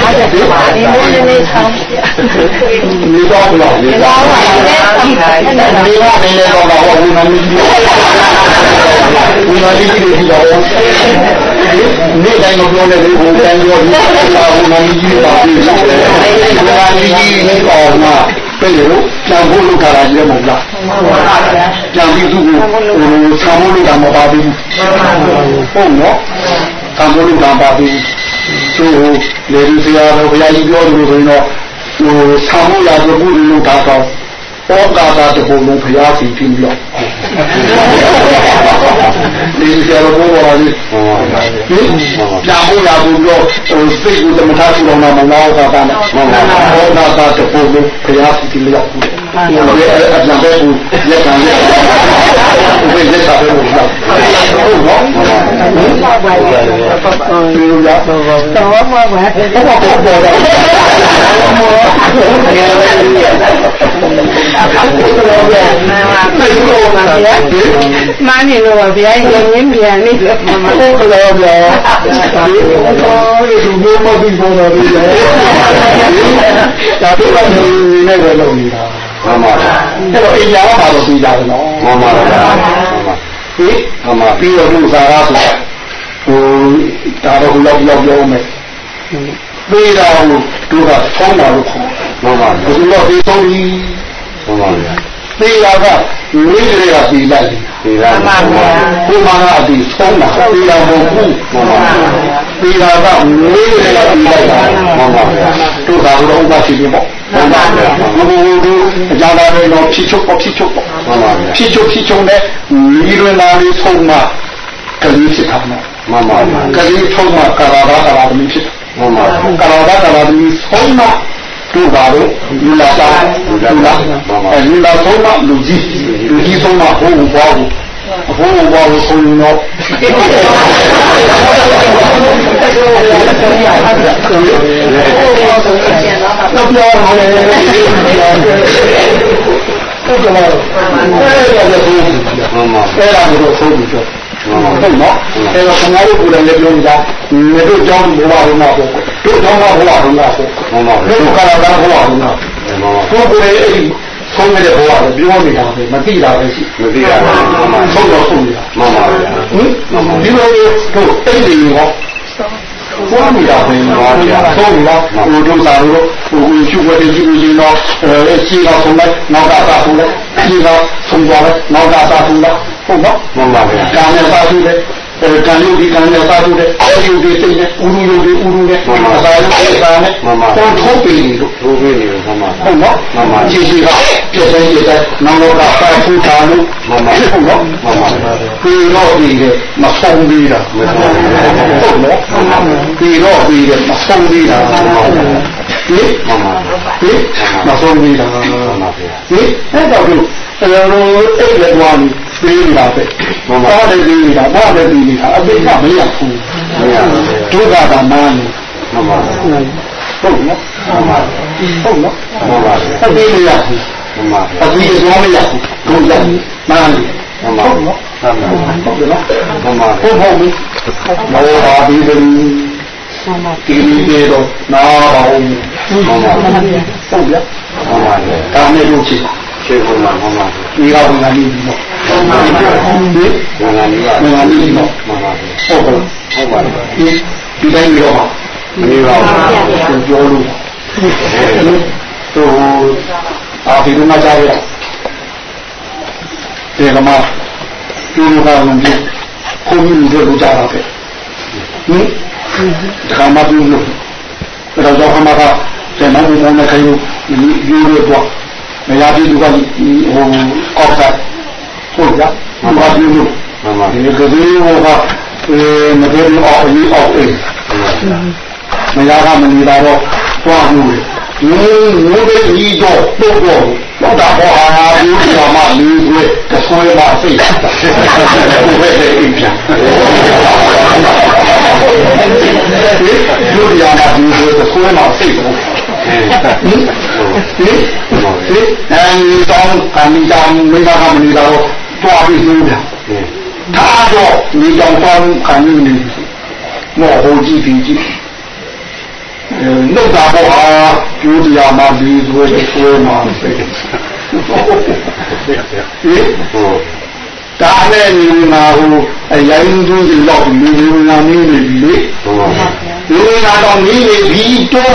အားရဒီမှာဒီလိုနေချောင်းနေတော့ဘယ်လောက်နေတော့ပါလေဒီမှာနေတော့တော့ဘုရားမင်းကြီးဘုရားကြီးကြီးတော့နေ့တိုင်းမပြောနဲ့လေဘုရားပြောပြီးဘုရားမင်းကြီးပါပြီဘုရားကြီးကြီးတော့မှာ ပဲလို့ကြံဖို့လုပ်တာလည်းမဟုတ်လားမှန်ပါဗျာကြံပြီးသူ့ကိုဟိုဆံဖို့လုပ်တာမပါဘူးဟုတ်နော်ဆံဖို့လုပ်တာပါဘူးသူ့ကိုလေဒီဆရာတော်ဘုရားကြီးပြောလို့ဆိုရင်တော့ဟိုဆံဖို့လာဖို့လုပ်တာတော့ ဩကာသတဘုံလုံးဖျားစီပြီးတော့ဒီဆရာတော်ဘုရားကြီးဟင်ကြာဖို့လာဖို့တော့ဟိုစိတ်ကိုတမထားသူတော်မှာမနာဩကာသနဲ့ဩကာသတဘုံလုံးဖျားစီပြီးတော့ဒီအကြံပေးဘူးလက်ခံလက်ဘယ်လက်ခံပေးလို့ဟုတ်နော်ဟုတ်ပါပါဒီလိုရတော့ပါတော့ပါတော့ပါ ပါတော့လို့ဗျာမှန်ပါပြည့်လို့ပါဗျာမှန်နေလို့ပါဗျာရင်းရင်းပြန်နေလို့မှန်ပါဟုတ်ကဲ့ဗျာဒီတော့ဒီလူမျိုးမသိဘူးတော့ဒီလေဒါတို့ကနေနေပဲလုပ်နေတာမှန်ပါဗျာအဲ့တော့အိမ်ယာမှာတော့ပြီးကြတယ်နော်မှန်ပါဗျာမှန်ပါဟိမှန်ပါပြီးတော့လူစားရဆိုတာဟိုဒါတော့လောက်လောက်ပြောမယ်ပြီးတော့သူကဆောင်းတာလို့ခေါ်မှန်ပါတယ်ဘယ်လိုပြီးဆုံးပြီ မှန်ပါဗျာပြီးတော့ကဝိရိယပြီးလိုက်တယ်ဒီလားမှန်ပါဘုမာကအတီဆုံးတာပြီးတော့မဟုတ်ဘူးမှန်ပါဗျာပြီးတော့ကဝိရိယပြီးလိုက်တာမှန်ပါဗျာသူကတော့ဥပရှိတယ်ပေါ့မှန်ပါဗျာဘုဘဘအကြတာတွေတော့ဖြစ်ချုပ်ပေါ့ဖြစ်ချုပ်ပေါ့မှန်ပါဗျာဖြစ်ချုပ်ဖြစ်ချုပ်နဲ့မိရနာလေးဆုံးမှကလေးဖြစ်တာနော်မှန်ပါဗျာကလေးဆုံးမှကာရာဘာကာရာသမီးဖြစ်မှန်ပါဗျာကာရာဘာကာရာသမီးဆုံးမှ သူပါလို့လူလာတာလူလာအဲလူလာဆုံးမှလူကြီးလူကြီးဆုံးမှဘုံဘွားဘူးဘုံဘွားကိုဆုံးတော့တော့ပြောရမယ်ဟုတ်ကဲ့အဲ့ဒါလည်းဆုံးပြီမှန်ပါအဲ့ဒါကိုဆုံးပြီဆိုမှန်ပါဟုတ်နော်အဲ့တော့ခင်ဗျားတို့ကိုယ်လည်းပြောကြမြေတို့ကြောင်းဘဝဘုံမှာပေါ့ တို့ကြောင်းဘဝဘုံမှာပေါ့မှန်ပါဗျာတို့ကလာတာဘဝဘုံမှာမှန်ပါကိုယ်ကိုယ်လည်းအဲ့ဒီဆုံးနေတဲ့ဘဝကိုပြောနေတာပဲမသိတာပဲရှိမသိရဘူးမှန်ပါဆုံးတော့ဆုံးနေတာမှန်ပါဗျာဟင်ဒီလိုတို့အဲ့ဒီရောဘဝနေတာပဲပါဗျာဆုံးနေတာဟိုတို့သာလို့ဟိုရှုပ်ွက်တဲ့ကြည့်လို့ရှိတော့အဲရှင်းတော့ဆုံးလိုက်နောက်ကသာဆုံးလိုက်ရှင်းတော့ဆုံးသွားလိုက်နောက်ကသာဆုံးလိုက်ဟုတ်နော်မှန်ပါဗျာကံနဲ့သာဆုံးတဲ့အဲ ကံယုတ်ဒီကံနဲ့သာဆုံးတဲ့အဲဒီယုတ်ဒီစိတ်နဲ့ဥရုယုတ်ဒီဥရုနဲ့အသာယုတ်ဒီသာနဲ့တော့ထုတ်ပြီးလို့ဘုရားနေမှန်ပါဟုတ်နော်မှန်ပါကြည်ရှိကပြည့်စုံကြည့်တဲ့နောင်တော့ကဖတ်ဖူးတာလို့မှန်ပါဟုတ်နော်မှန်ပါပြီးတော့ပြီးတယ်မဆုံးပြီးတာမဆုံးဘူးဟုတ်နော်ပြီးတော့ပြီးတယ်မဆုံးပြီးတာဟင်မှန်ပါဟင်မဆုံးပြီးတာမှန် ပါဗျာဟင်အဲ့တော့ဒီအဲလိုအဲ့လက်သွားပြီးပြီးတာပဲဘာလဲပြီးနေတာဘာလဲပြီးနေတာအပိကမရဘူးမရဘူးဒုက္ခကမှန်းနေမှန်ပါဟုတ်နော်မှန်ပါဟုတ်နော်မှန်ပါအပိမရဘူးမှန်ပါအပိရောမရဘူးဒုက္ခမှန်းနေမှန်ပါဟုတ်နော်မှန်ပါဟုတ်တယ်နော်မှန်ပါဟုတ်ဟုတ်ပြီမောဟာဒီဒီဒီဒီတော့နာပါဦးမှန်ပါမှန်ပါဟုတ်ဗျာ မှန်ပါဒါနဲ့လို့ချစ်ရှင်းဖို့မှန်ပါမှန်ပါဒီကဝင်လာနေပြီနော်ဒီငါငါကြီးကဝင်လာနေပြီနော်မှန်ပါဟုတ်ပါဟုတ်ပါဒီဒီတိုင်းရောပါမင်းပါဘူးပြောလို့သူအာဒီကမှာကြားရဒီကမှာဒီလိုကလုံးပြခုံးကြီးတွေလိုကြတာပဲဟင်ဒါမှမပြုလို့ဒါကြောင့်ခမကဇမန်ဘုံနဲ့ခိုင်းလို့ ယူလို့တော့မရပြီသူကဟိုအောက်ဆိုင်ဟုတ်ကြမပြုလို့မှန်ပါဒီကလေးဟိုကအဲမပြောလို့အောက်အကြီးအောက်အေးမရကမနေတော့သွားမှုလေငိုးငိုးတဲ့ကြီးတော့တော့တော့တော့တာဟောဟာဘူးဒီမှာလူတွေကဆွဲပါစိတ်ဘယ်လိုအိမ်ပြန်ဒီဒီမှာဒီလိုကဆွဲပါစိတ်တော့ လေလေအဲဒီတောင်းကံတောင်းမိသားကမနေတော့တွားပြီးဆုံးပြန်ဒါတော့ဒီတောင်းတောင်းကံနေမောဟိုကြည့်ပြီးကြည့်နှုတ်တာပေါ့ဟာကျိုးတရားမှဒီဆွဲဆွဲမှစိတ်ဒါနဲ့ညီမဟိုအရင်သူလောက်လူလူနာမင်းတွေလေဒီနာတော့မင်းတွေဒီတော့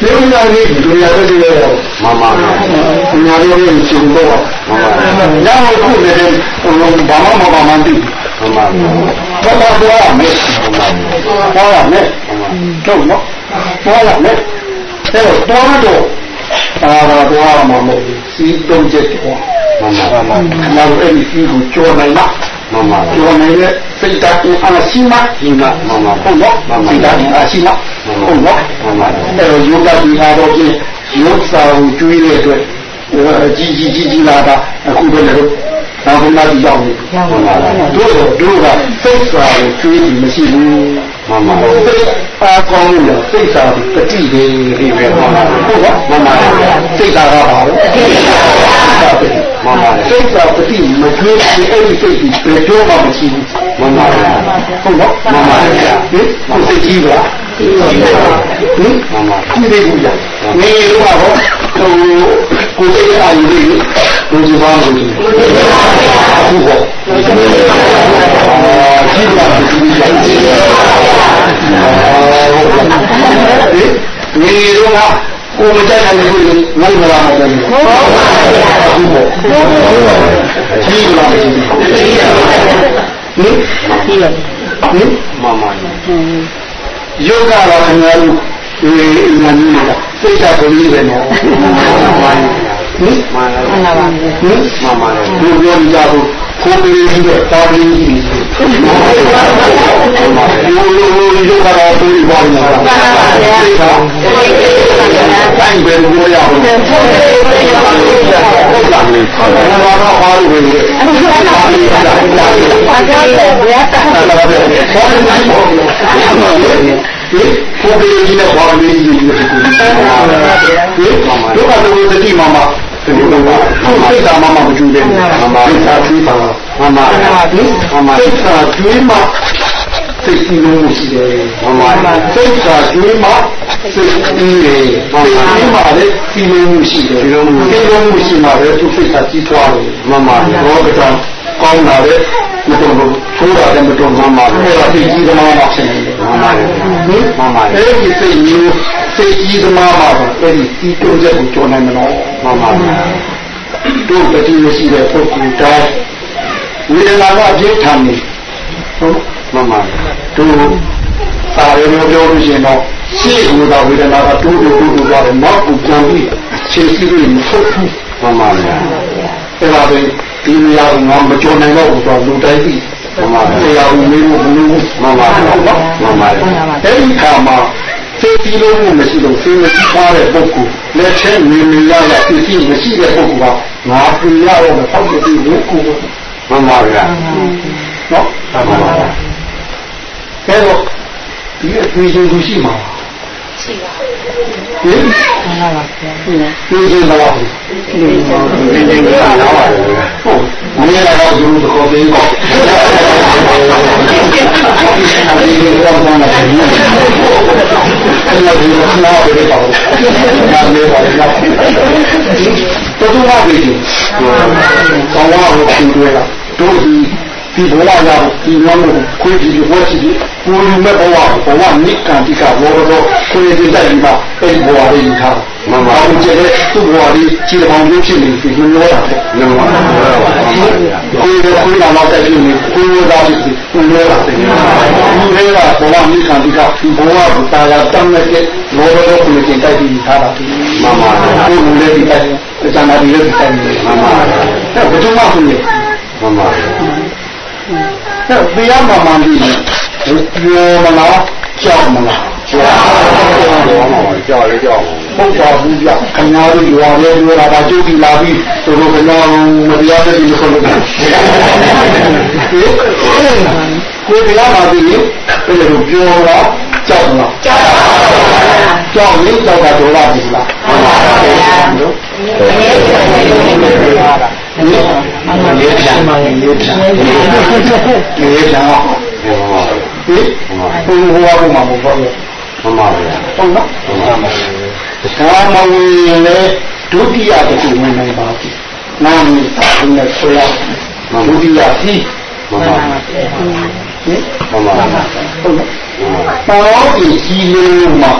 သိဉာဏ်လေးဒီညာလေးတွေရောမမဒီညာလေးကိုရှင်းတော့မမညာကိုခုနေတဲ့ဘာမှမပါမှန်းသိမမဘာသာတော့မယ်ဘာသာမယ်တော့နော်ဘာသာမယ်အဲ့တော့တော့သာသာတော့မှာမဟုတ်စီးတုံးချက်တော့မမမမနောက်အဲ့ဒီစီးကိုကြော်နိုင်လား မှန်ပါကျော်နေတဲ့စိတ်ဓာတ်အားရှိမှဒီမှာမှန်ပါဟုတ်နော်စိတ်ဓာတ်အားရှိမှဟုတ်နော်မှန်ပါအဲ့တော့ယောဂဒီဟာတော့ဖြင့်ယောဂစာကိုကျွေးတဲ့အတွက်ကြီးကြီးကြီးကြီးလာတာအခုတော့လည်းသာဘုနာတိရောက်နေမှန်ပါတို့တော့တို့ကစိတ်စာကိုကျွေးပြီးမရှိဘူးမှန်ပါစိတ်အားကောင်းလို့စိတ်စာကိုတတိပဲဒီပဲဟုတ်ပါဟုတ်ပါမှန်ပါစိတ်စာကပါလို့တတိပါပဲ မှန်ပါစိတ်စာတတိမကျွေးဘူးအဲ့ဒီစိတ်ကြီးဘယ်ပြောမှမရှိဘူးမှန်ပါဟုတ်နော်မှန်ပါဗျာဟင်ကိုစိတ်ကြီးပါဟင်မှန်ပါဒီလေးဘူးကြာနေတော့ဟောဟိုကိုစိတ်အားယူလေးကိုကြည့်ပါလို့ဟုတ်ပါဘူးအာကြည့်ပါဒီကြာကြည့်ဟင်နေတော့ ကိုမကြိုက်တဲ့လူတွေငိုင်းလာတယ်ဟုတ်ပါဘူးဟုတ်ပါဘူးကြည့်ပါမယ်ဟင်ကြည့်ရဟင်မှန်ပါယောဂတော့ခင်ဗျားတို့ဒီငါကြီးကစိတ်ဓာတ်ကိုကြီးပဲနော်ဟင်မှန်ပါဟင်မှန်ပါဟင်မှန်ပါဒီပြောကြဖို့ဖိုးပေးပြီးတော့တာပြီးကြီး ဒီလိုလိုယောဂတော့ပြီးပါမှာပါပါတိုင်းပဲလို့ရအောင်ဟုတ်ပါဘူးဟုတ်ပါဘူးဘာတော့အားလို့ပဲအဲ့ဒါကဘာလဲဘာကြောင့်လဲဘယ်တာလဲဘာလဲဘာလဲဘာလဲဒီကိုယ်ကြီးနဲ့ဘာလို့ဒီလိုဒီတို့ကတော့တတိမမ ဒီလိုပါစိတ်သာမမမကျူတယ်မမစိတ်သာပြီးပါမှန်ပါမှန်ပါဒီစိတ်သာကျွေးမှစိတ်ကြီးလုံးရှိတယ်မှန်ပါစိတ်သာကျွေးမှစိတ်ကြီးတယ်စိတ်ကြီးမှလည်းစီလုံးရှိတယ်စီလုံးရှိမှလည်းသူစိတ်သာကြီးသွားတယ်မှန်ပါဘောကတောင်ကောင်းလာတဲ့မတော်ဘူးထိုးတာလည်းမတော်မှန်ပါဘူးအဲ့ဒါစိတ်ကြီးသမားမှဖြစ်နေတယ် မှန်ပါဟင်မှန်ပါအဲ့ဒီစိတ်မျိုးစိတ်ကြီးသမားမှာအဲ့ဒီစီတုံးချက်ကိုကြော်နိုင်မလို့မှန်ပါတို့တတိမရှိတဲ့ပုဂ္ဂိုလ်တိုင်းဝေဒနာကအပြည့်ထန်နေဟုတ်မှန်ပါတို့စာရင်းပြောလို့ရှိရင်တော့ရှေ့ကဝေဒနာကတိုးတိုးတိုးတိုးသွားတယ်နောက်ကိုပြန်ပြီးခြေစီးပြီးမထုတ်ဘူးမှန်ပါဗျာအဲ့ဒါပဲဒီနေရာကငါမကြော်နိုင်တော့ဘူးဆိုတော့လူတိုင်းပြီး မှန်ပါဆရာဦးမင်းတို့ဘလို့မှန်ပါမှန်ပါမှန်ပါအဲ့ဒီခါမှာစိတ်ကြီးလုံးမရှိလို့စိတ်မရှိသွားတဲ့ပုဂ္ဂိုလ်လက်ထဲမြင်မြင်ရရပြည့်စုံမရှိတဲ့ပုဂ္ဂိုလ်ကငါပြရတော့မဟုတ်ဘူးဒီလိုကိုမှန်ပါဗျာနော်မှန်ပါအဲ့တော့ဒီအတွေ့အကြုံရှိမှာ ရှိပါဟင်မှန်ပါပါဒီလိုလာပါဘူးဒီနေ့ကနားပါတယ်ဗျာဟုတ်မင်းလည်းတော့ဒီလိုခေါ်သေးပါဒီလိုတော့မှန်းတယ်အဲ့လိုဒီလိုနားပဲပါဘူးနားလေးပါလားတော်တော်ပါပြီဆောင်းဝါကိုပြင်တွေ့လာတို့ဒီ ဒီဘဝရောက်ဒီလောကကိုခွေးဒီဘဝရှိဒီကိုလူမဲ့ဘဝဘဝနိကံတိကဘောတော့ခွေးဒီတိုက်မှာအဲ့ဒီဘဝလေးထားမမအောင်ကျတဲ့သူ့ဘဝလေးခြေပေါင်းလို့ဖြစ်နေပြီမလို့တာပေါ့မှန်ပါမှန်ပါဗျာကိုယ်ကကိုယ်တော်တက်ပြီးနေကိုယ်တော်ဖြစ်ပြီးကိုယ်တော်တယ်ဒီလေးကဘဝနိကံတိကဒီဘဝကိုတာယာတမ်းတဲ့ဘောတော့ကိုယ်ကျင်တိုက်ပြီးထားတာမှန်ပါကိုယ်လူလေးဒီတိုက်အကျမ်းသာဒီလေးဒီတိုက်နေမှန်ပါအဲ့ဘယ်သူမှမဖြစ်မှန်ပါ အဲ့တရားမှမှန်ပြီပြောမလားကြောက်မလားကြောက်ကြောက်လေကြောက်ဟုတ်ပါဘူးဗျခင်ဗျားတို့ရွာလေးပြောတာဒါကျုပ်ဒီလာပြီးသူတို့ခင်ဗျားမတရားတဲ့ဒီလိုဆိုလို့ကိုယ်တရားမှပြီအဲ့လိုပြောတော့ကြောက်လားကြောက်ကြောက်ရင်ကြောက်တာတော့လားဒီလားမှန်ပါဗျာနော် မမလေးပြန်မလေးပြန်လေးပြန်ဟေးဘုရားဘုရားဘုရားမှန်ပါဗျာဟုတ်နော်သာမဝင်လေဒုတိယတစ်ခုဝင်နိုင်ပါပြီနာမည်သာနဲ့ဆွဲရဒုတိယစီမှန်ပါဟင်မှန်ပါဟုတ်နော်ပေါ်ဒီကြီးလေးမှာ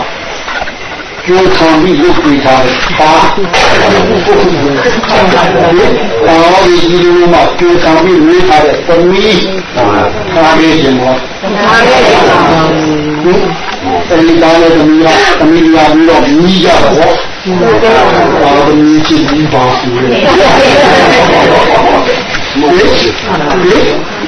ကျိုးခံပြီးလုပ်ပေးထားတယ်ပါပေါ်ဒီကြီးလေးမှာကျိုးခံပြီးလုပ်ထားတဲ့သမီးအားရခြင်းပါအဲဒီသားလေးသမီးကသမီးလာပြီးတော့မြည်ကြတော့ဘာသမီးချင်းပြီးပါဘူးလေဟင်ဟင်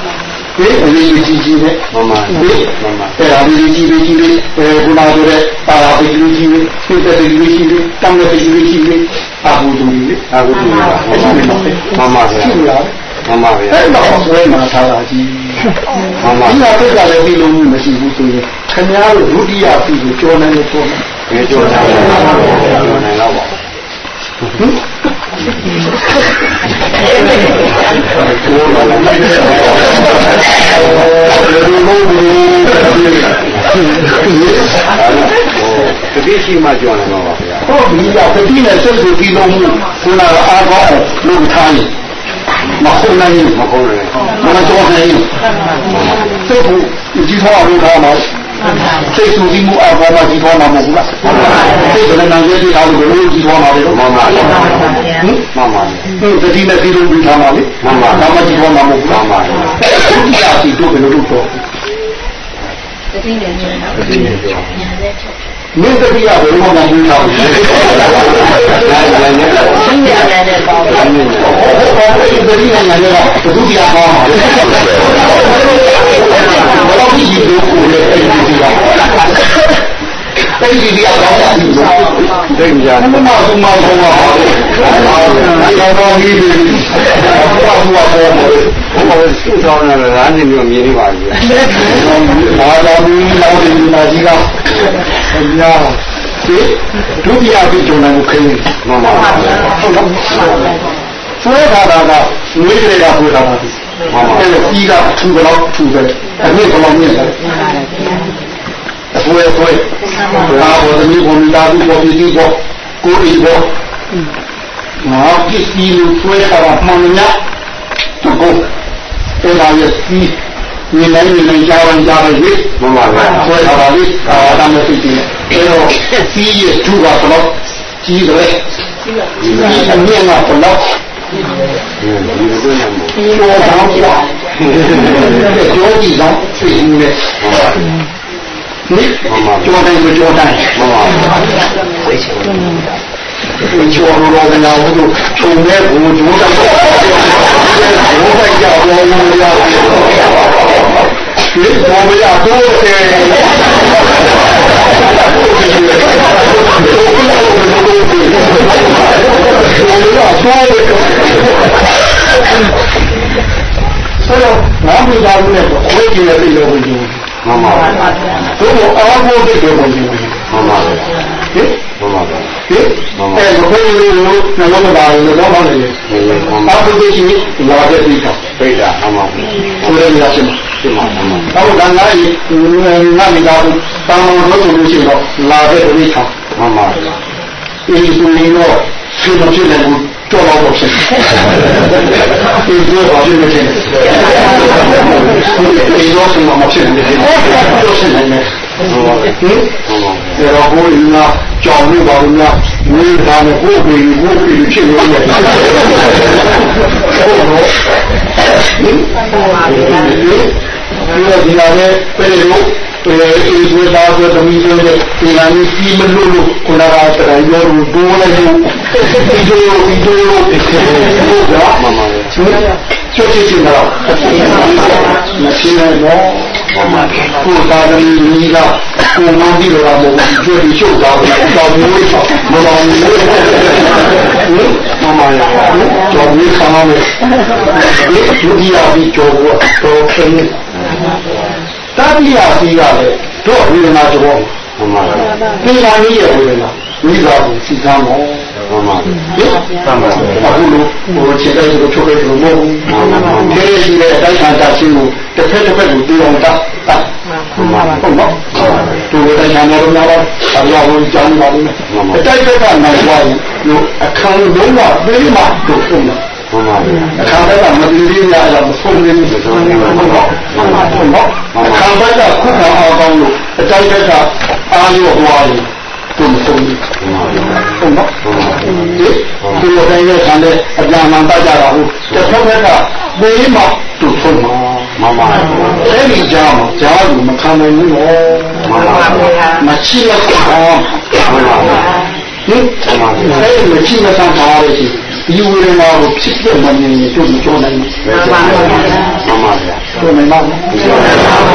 ဒီအရေးကြီးကြီးနဲ့မှန်ပါဒီမှန်ပါအဲ့ဒါဒီကြီးကြီးကြီးလေးအဲခုနကပြောတဲ့ပါရာပိကြီးကြီးလေးစိတ်တဲ့ကြီးကြီးလေးတမ်းတဲ့ကြီးကြီးလေးအာဟုတူလေးအခုဒီမှာမှန်ပါမှန်ပါဗျာရှိလားမှန်ပါဗျာအဲ့တော့ဆွဲမှာထားတာကြီးမှန်ပါဒီကပြက်ကလည်းပြီးလို့မရှိဘူးဆိုရင်ခင်ဗျားတို့ဒုတိယပြီးကိုကြောနိုင်လို့ပြောမယ်ဒီကြောနိုင်တယ်ကြောနိုင်တော့ပါကိုယ်ကလည်း တတိရှိမှကြောနိုင်တော့ပါဗျာဟုတ်ပြီကတတိနဲ့ဆက်စုပြီးလုံးမှုခုနကအားကောင်းလုပ်ထားရင်မဟုတ်နိုင်ဘူးမဟုတ်လေမမတော်နိုင်ဘူးစိတ်ကိုကြည့်ထားအောင်ထားမှာ စိတ်ဆူပြီးမှုအားကောင်းမှကြည့်ထားမှာမဟုတ်ဘူးလားစိတ်ကလည်းနာကျည်းထားလို့ဘယ်လိုကြည့်ထားမှာလဲမှန်ပါမှန်ပါဟင်မှန်ပါဟင်တတိနဲ့ပြီးလုံးပြီးထားမှာလေဒါမှကြည့်ထားမှာမဟုတ်ဘူးလားဒုတိယစီတို့ဘယ်လိုလုပ်တော့တတိနဲ့ကြောမင်းတတိယဘယ်လိုမှမပြီးထားဘူးနိုင်နိုင်နဲ့ဟုတ်ပါဘူးဟုတ်ပါဘူးတတိယညာလည်းကဒုတိယကောင်းပါလေ ဘယ်လိုကြည့်လို့ကိုယ်လည်းအဲ့ဒီကအဲ့ဒီဒီအကောင်းပါဘူးသိကြဘုမဘုမဘုမပါလေအဲ့ဒါတော့ဒီဒီဘာဘုရားပေါ်တယ်ဘုရားစုဆောင်ရတာလားနေမျိုးမြင်နေပါပြီဘာသာဘူးလောက်ဒီနာကြီးကဘုရားဒီဒုတိယပြီးဂျုံနိုင်ကိုခင်းနေမှန်ပါမှန်ပါဟုတ်လားဆွဲထားတာကငွေတွေကဆွဲထားတာဒီ အဲ့ဒါကြီးကထူတော့ထူပဲအနည်းကတော့မြင်တယ်အဆွဲဆွဲဒါဘောသမီးဘုံလာဘူးဘောပြည်ကြီးဘောကိုရီဘောငါပစ္စည်းလို့ဆွဲထားတာမှန်냐တကောအဲ့ဒါရဲ့စီးမြင်နိုင်မြင်နိုင်ကြားဝင်ကြားပဲလေမှန်ပါဗျာဆွဲထားတာလေအာဒါမှသိတယ်အဲ့တော့စီးရဲ့ထူကတော့ကြီးတယ်ဒီအမြင်က တော့ဒီလိုတွေ့နေမှာကျော်ဆောင်ကွာကျော်ကြည့်ဆောင်သိနေတယ်နိကျော်တိုင်းမကျော်တိုင်းမှန်ပါကျော်လို့လည်းနာဘူးခြုံတဲ့ဘူကျိုးတိုင်းဘိုးဘကြောက်လို့ရဒီဘောမရတော့တယ် ဆိုတော့နာမည်သားလို့လည်းခွေးကြည့်ရပြီလို့ဝင်ကြည့်မှန်ပါမှန်ပါတို့အားကိုးတဲ့ကိုဝင်ကြည့်မှန်ပါဟင်မှန်ပါဟင်အဲဘယ်လိုလဲနှလုံးသားလို့တော့မှလည်းမှန်ပါဘာလို့ဒီရှိလာတဲ့ဒီကပိတ်တာမှန်ပါဆိုရရချင်းဒီမှာမှန်ပါတော့ကံလာရင်နာမည်သားတောင်းလို့ဆိုလို့ရှိတော့လာတဲ့ဒီကမှန်ပါဒီဆိုရင်တော့ ဒီမဖြစ်တဲ့ဘူးတော့တော့ဖြစ်ဒီလိုပါဖြစ်နေတယ်ဒီလိုဆိုမှမဖြစ်နေတယ်တော့ဖြစ်နေတယ်မှန်ပါဟင်မှန်ပါဒါတော့ဘိုးကြီးကကြောင်လို့ပါလို့များဝိဒါနဲ့ဘိုးကြီးဘိုးကြီးဖြစ်နေတယ်ဟုတ်တော့ဟင်ဒီလိုဒီလာနဲ့ပြည်လို့ အေးဆိုသားဆိုသမီးဆိုတဲ့ဒီလာနဲ့ပြီးမလို့လို့ခုနကတည်းကရောလို့ဒိုးလိုက်လို့ဒီဒိုးဒီဒိုးဟုတ်ကဲ့မှန်ပါကျွတ်ကျွတ်ချင်တော့မရှိနိုင်တော့ကိုယ်သားသမီးကြီးကကိုမောင်းပြီးတော့မဟုတ်ဘူးကျွတ်ချုပ်သွားတော့ကြောင်မျိုးချောင်းမတော်ဘူးဟင်မမရကြောင်မျိုးခံရမယ်ဒီဒုတိယပြီးကြောတော့တော့ခ င်းတတိယပြီးကလည်းတော့ဝေဒနာကြောမှန်ပါဒီလာကြီးရဲ့ဝေဒနာမိသားစုစီကံမောမှန်ပါဟင်အခုလိုဟိုခြေတိုက်ကိုချုပ်ခဲ့လို့မဟုတ်ဘူး။ဒီရှိတဲ့တိုက်ခါတာချင်းကိုတစ်ဖက်တစ်ဖက်ကိုတူအောင်တတ်တတ်မှန်ပါဟုတ်နော်။သူတို့တိုက်ခါနေတော့တော့အလောင်းကြောင်းပါလိမ့်မယ်။တိုက်ဖက်ကနိုင်သွားရင်ဒီအခန်းလုံးဝပြေးမှတို့ဆုံးတယ် မှန်ပါ။အခန်းဘက်ကမတိလေးရရမဆုံးနေဘူး။ဟုတ်နော်။ဟုတ်နော်။အခန်းဘက်ကခုခံအောင်ကောင်းလို့အတိုက်ဘက်ကအာရုံဟွာရင်သူမဆုံးဘူး။ဟုတ်နော်။ဒီဒီလိုတိုင်းရဲ့ဆံတဲ့အပြန်မှန်တတ်ကြတာဟုတ်တစ်ဖက်ဖက်ကပေးမှသူဆုံးမှာမှန်ပါအဲ့ဒီကြားမှာကြားလို့မခံနိုင်ဘူးနော်မှန်ပါမရှိရတော့မှန်ပါဟင်အဲ့ဒီမရှိမဆန်းပါလို့ရှိ ဒီဝေဒနာကိုဖြစ်ပြမမြင်ရင်တို့မပြောနိုင်ဘူးမှန်ပါဗျာမှန်ပါဗျာပြောနိုင်ပါ့မလား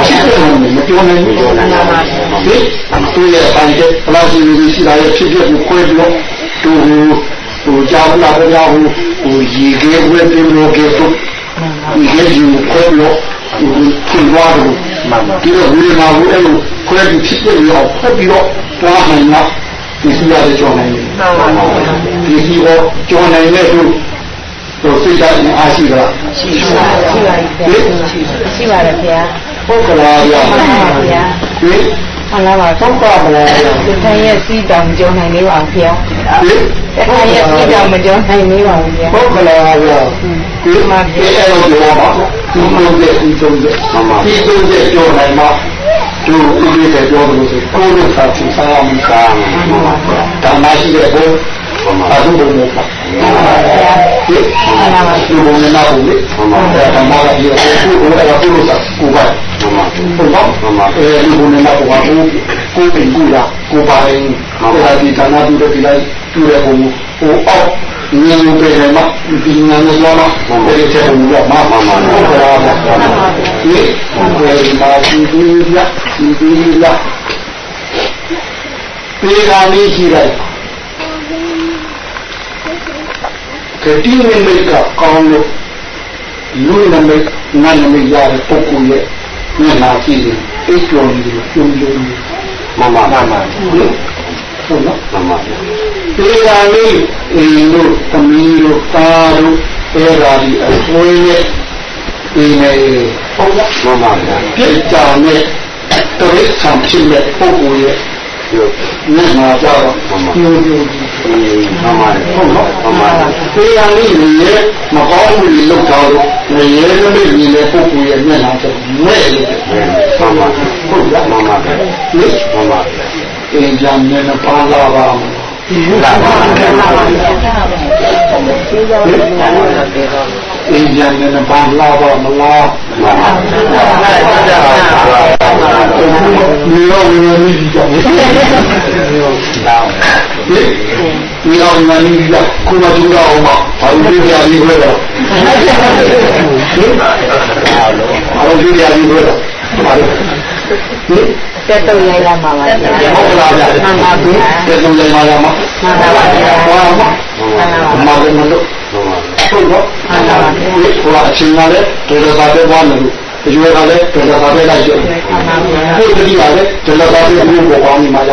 ဖြစ်ပြမမြင်မပြောနိုင်ဘူးပြောနိုင်ပါဘူးဟင်သူရဲ့အပိုင်းတဲ့ဘလားစီလူရှိတာရဲ့ဖြစ်ပြကိုခွဲပြီးတော့သူဟိုကြောင်းလာတော့ဟိုဟိုရေခဲဝဲပြလို့ကေတော့ဒီကေကြီးကိုခွဲပြီးတော့ဟိုပြင်သွားတယ်မှန်ပါဒီတော့ဝေဒနာကိုအဲ့လိုခွဲပြီးဖြစ်ပြပြီးတော့ဖက်ပြီးတော့တွားနိုင်တော့ ဒီစီရတဲ့ကြောင်းနိုင်တယ်မှန်ပါဒီစီကိုကြောင်းနိုင်တဲ့သူတို့စိတ်ဓာတ်အားရှိတာရှိပါရှိပါရှိပါတယ်ဗျာဟုတ်ကလားဗျာမှန်ပါဗျာဟ င်မှန်လားပါသောက်ပါမလားဟင်ဒီတိုင်းရဲ့စီးတောင်ကြောနိုင်လေးပါဗျာဒီတိုင်းရဲ့စီးတောင်မကြောနိုင်လေးပါဗျာဟုတ်ကလားဗျာဒီမှာဒီအဲ့လိုပြောပါဒီလိုတဲ့ဒီလိုတဲ့ဒီလိုတဲ့ပြောနိုင်မှာသူဥပဒေတဲ့ပြောလို့ဆိုကိုယ်လို့သာသူစားအောင်စားဒါမှရှိတဲ့ဘုရားအထုဘုံနဲ့ပါဒီမှန်ပါပါဒီဘုံနဲ့နာဘုံလေဓမ္မကဒီကိုကိုယ်ကကိုယ်လို့သာကိုပါ မှန်ပါဘုရားမှန်ပါအဲဒီဘုံနဲ့နာဘုံကကိုကိုပင်ကူလာကိုပါရင်ဒါဒီဌာနတူတဲ့ဒီလိုက်တူတဲ့ဘုံဟိုအောက်ဉာဏ်ကိုပြန်မှာဒီဉာဏ်နဲ့တော့ဘယ်ချက်ဘုံကမှမှန်ပါဟုတ်ကဲ့ပါဒီဘယ်မှာဒီဒီရဒီဒီရပေရာလေးရှိလိုက်ကတိနမိတ်ကကောင်းလို့လူနမိတ်နတ်နမိတ်ရတဲ့ပုဂ္ဂိုလ်ရဲ့ မျက်နှာကြည့်ရင်အိတ်ကျော်ကြီးကိုပြုံးပြုံးမှန်ပါမှန်ပါဟုတ်နော်မှန်ပါဒီကလေးအင်းတို့သမီးတို့သားတို့အဲဒါဒီအဆွေးရဲ့ဒီနေဟုတ်လားမှန်ပါဗျာပြည့်ကြတဲ့တရိษံဖြစ်တဲ့ပုဂ္ဂိုလ်ရဲ့ မျက်နှာကြတော့ပြုံးပြုံးမှန်ပါဟုတ်နော်မှန်ပါဒီကလေးရဲ့မကောင်းမှုတွေလုပ်တော့လို့ငရဲနမိတ်ကြီးတဲ့ပုဂ္ဂိုလ်ရဲ့မျက်နှာဆိုမဲ့လို့မှန်ပါဟုတ်လားမှန်ပါဗျာဟင်မှန်ပါဗျာအင်းကြမ်းနဲ့ပါလာပါမယ် လာပါအင်းကြမ်းနဲ့ပါလာပါမလားမှန်ပါဒီတော့ဝင်နေပြီကြောင့်ဒီတော့ဝင်နေပြီကြောင့်ခုမှသူတော့အောင်ပါဘာလို့ဒီပြာကြီးခွဲတော့ဘာလို့ဒီပြာကြီးခွဲတော့ ဘာလို့ဟင်တက်တော့ရိုက်လာမှာပါဗျာဟုတ်လားဗျာမှန်ပါဗျာကျေစုံလေးမှာရမှာမှန်ပါဗျာဟောမှာမှန်ပါဗျာမမလို့ဟုတ်တော့ဟုတ်ပါဘူးဟိုအချင်းကလည်းဒေသစာပဲသွားမယ်လို့အကျွေးကလည်းဒေသစာပဲလိုက်ရတယ်မှန်ပါဗျာဘုရားတိကလည်းဒေသစာပဲဘုရားပေါ်ပေါင်းနေမှာရ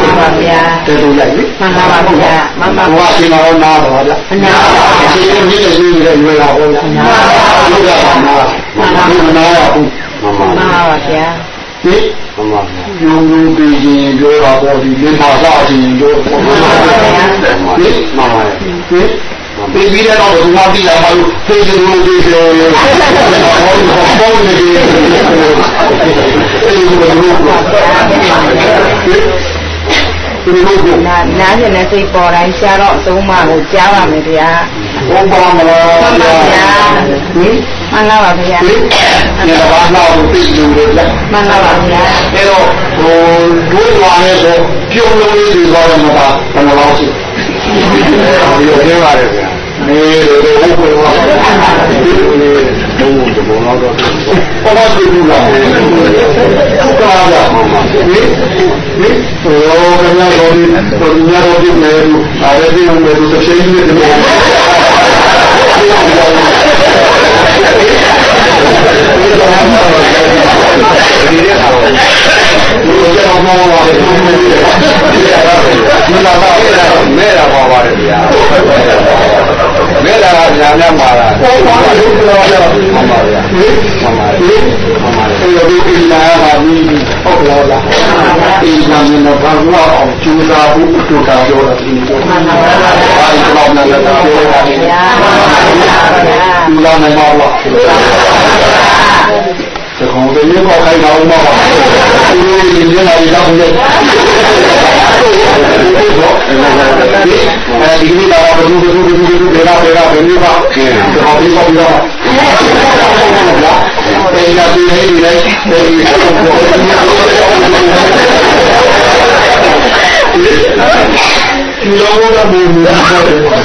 မှန်ပါဗျာတေတူလိုက်လေမှန်ပါဗျာမှန်ပါဘုရားရှင်တော်နာပါဗျာအနာပါဗျာအရှင်မြင့်တဲ့ရှင်ရဲ့ရွယ်လာဟောဗျာဘုရားပါနာဘုရားနာရဘူးမှန်ပါဗျာ ဟိမှန်ပါဗျာယူယူပြီးရင်ပြောတာပေါ့ဒီလေးပါစားခြင်းပြောပေါ့ဟိမှန်ပါဗျာဟိမှန်ပါဟိပြီးပြီးတော့ဘုရားတိလာမလို့သိတယ်လို့သိတယ်ဟောဘောနေတယ်အဲ့ဒီလိုလို့ဒီလိုကိုနာနာကျင်တဲ့စိတ်ပေါ်တိုင်းရှားတော့အဆုံးမကိုကြားပါမယ်ဗျာဘုံပါမလားမှန်ပါဗျာဟင် မှန်လားပါဗျာဒီနေ့ဘာသာကိုသိလို့လေမှန်ပါပါဗျာအဲတော့ဟိုဒုလာရဲဆိုပြုံးလုံးလေးတွေသွားရမှာပါဘယ်လိုလဲရှိဒီလိုပြောပါတယ်ဗျာနေလို့ဟုတ်ကဲ့ပါဒီလိုဒုံဒုံတော့တော့ဘာမှသိဘူးလားဟုတ်ကဲ့ပါဗျာဒီဒီရောကညာတော်ဒီတော်ညာတော်ဒီနေလို့အားရတဲ့မယ်လို့တစ်ချိန်နဲ့ဒီဒီရအောင်ဒီကြောင်မောပါလေဒီလာပါ မဲတာပါပါတယ်ဗျာမဲတာကညာများပါလားဟုတ်ပါဘူးပြောရအောင်ပါဗျာမှန်ပါပြီ မှန်ပါပြီဒီဒီလာပါပြီဟုတ်လားလားဒီနာမည်တော့ဘာလို့အောင်ကျူစာဘူးတူတာပြောတာဒီပြောမှန်ပါပါဘာလို့တော့မလဲပြောတာဒီဗျာမှန်ပါဗျာကျူလာ နေမှာလားတခုံးတည်းရောခိုင်တာဦးမှာပါဒီလိုရင်းလာရအောင်လေအဲဒီနေ့တော့ဘယ်လိုဘယ်လိုဘယ်လိုဘယ်လိုဘယ်လိုဘယ်လိုဘယ်လိုပါကျင်းတော့ဒီပေါ်ပြီးတော့လားအဲဒီကဒီနေ့ဒီနေ့ဒီရောင်းတော့ဘူးဘူးဟုတ်တယ်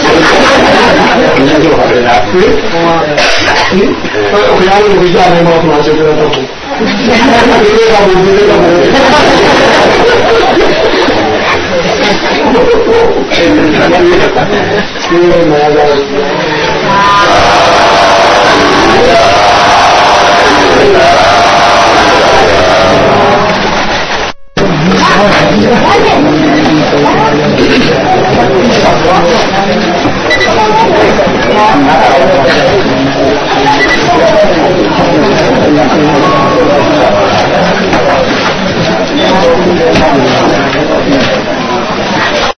ဒီလိုပါလေ 嗯，回家就回家呗，冒充篮球都要倒伏，别再倒伏，别再倒伏。哈哈 Thank you.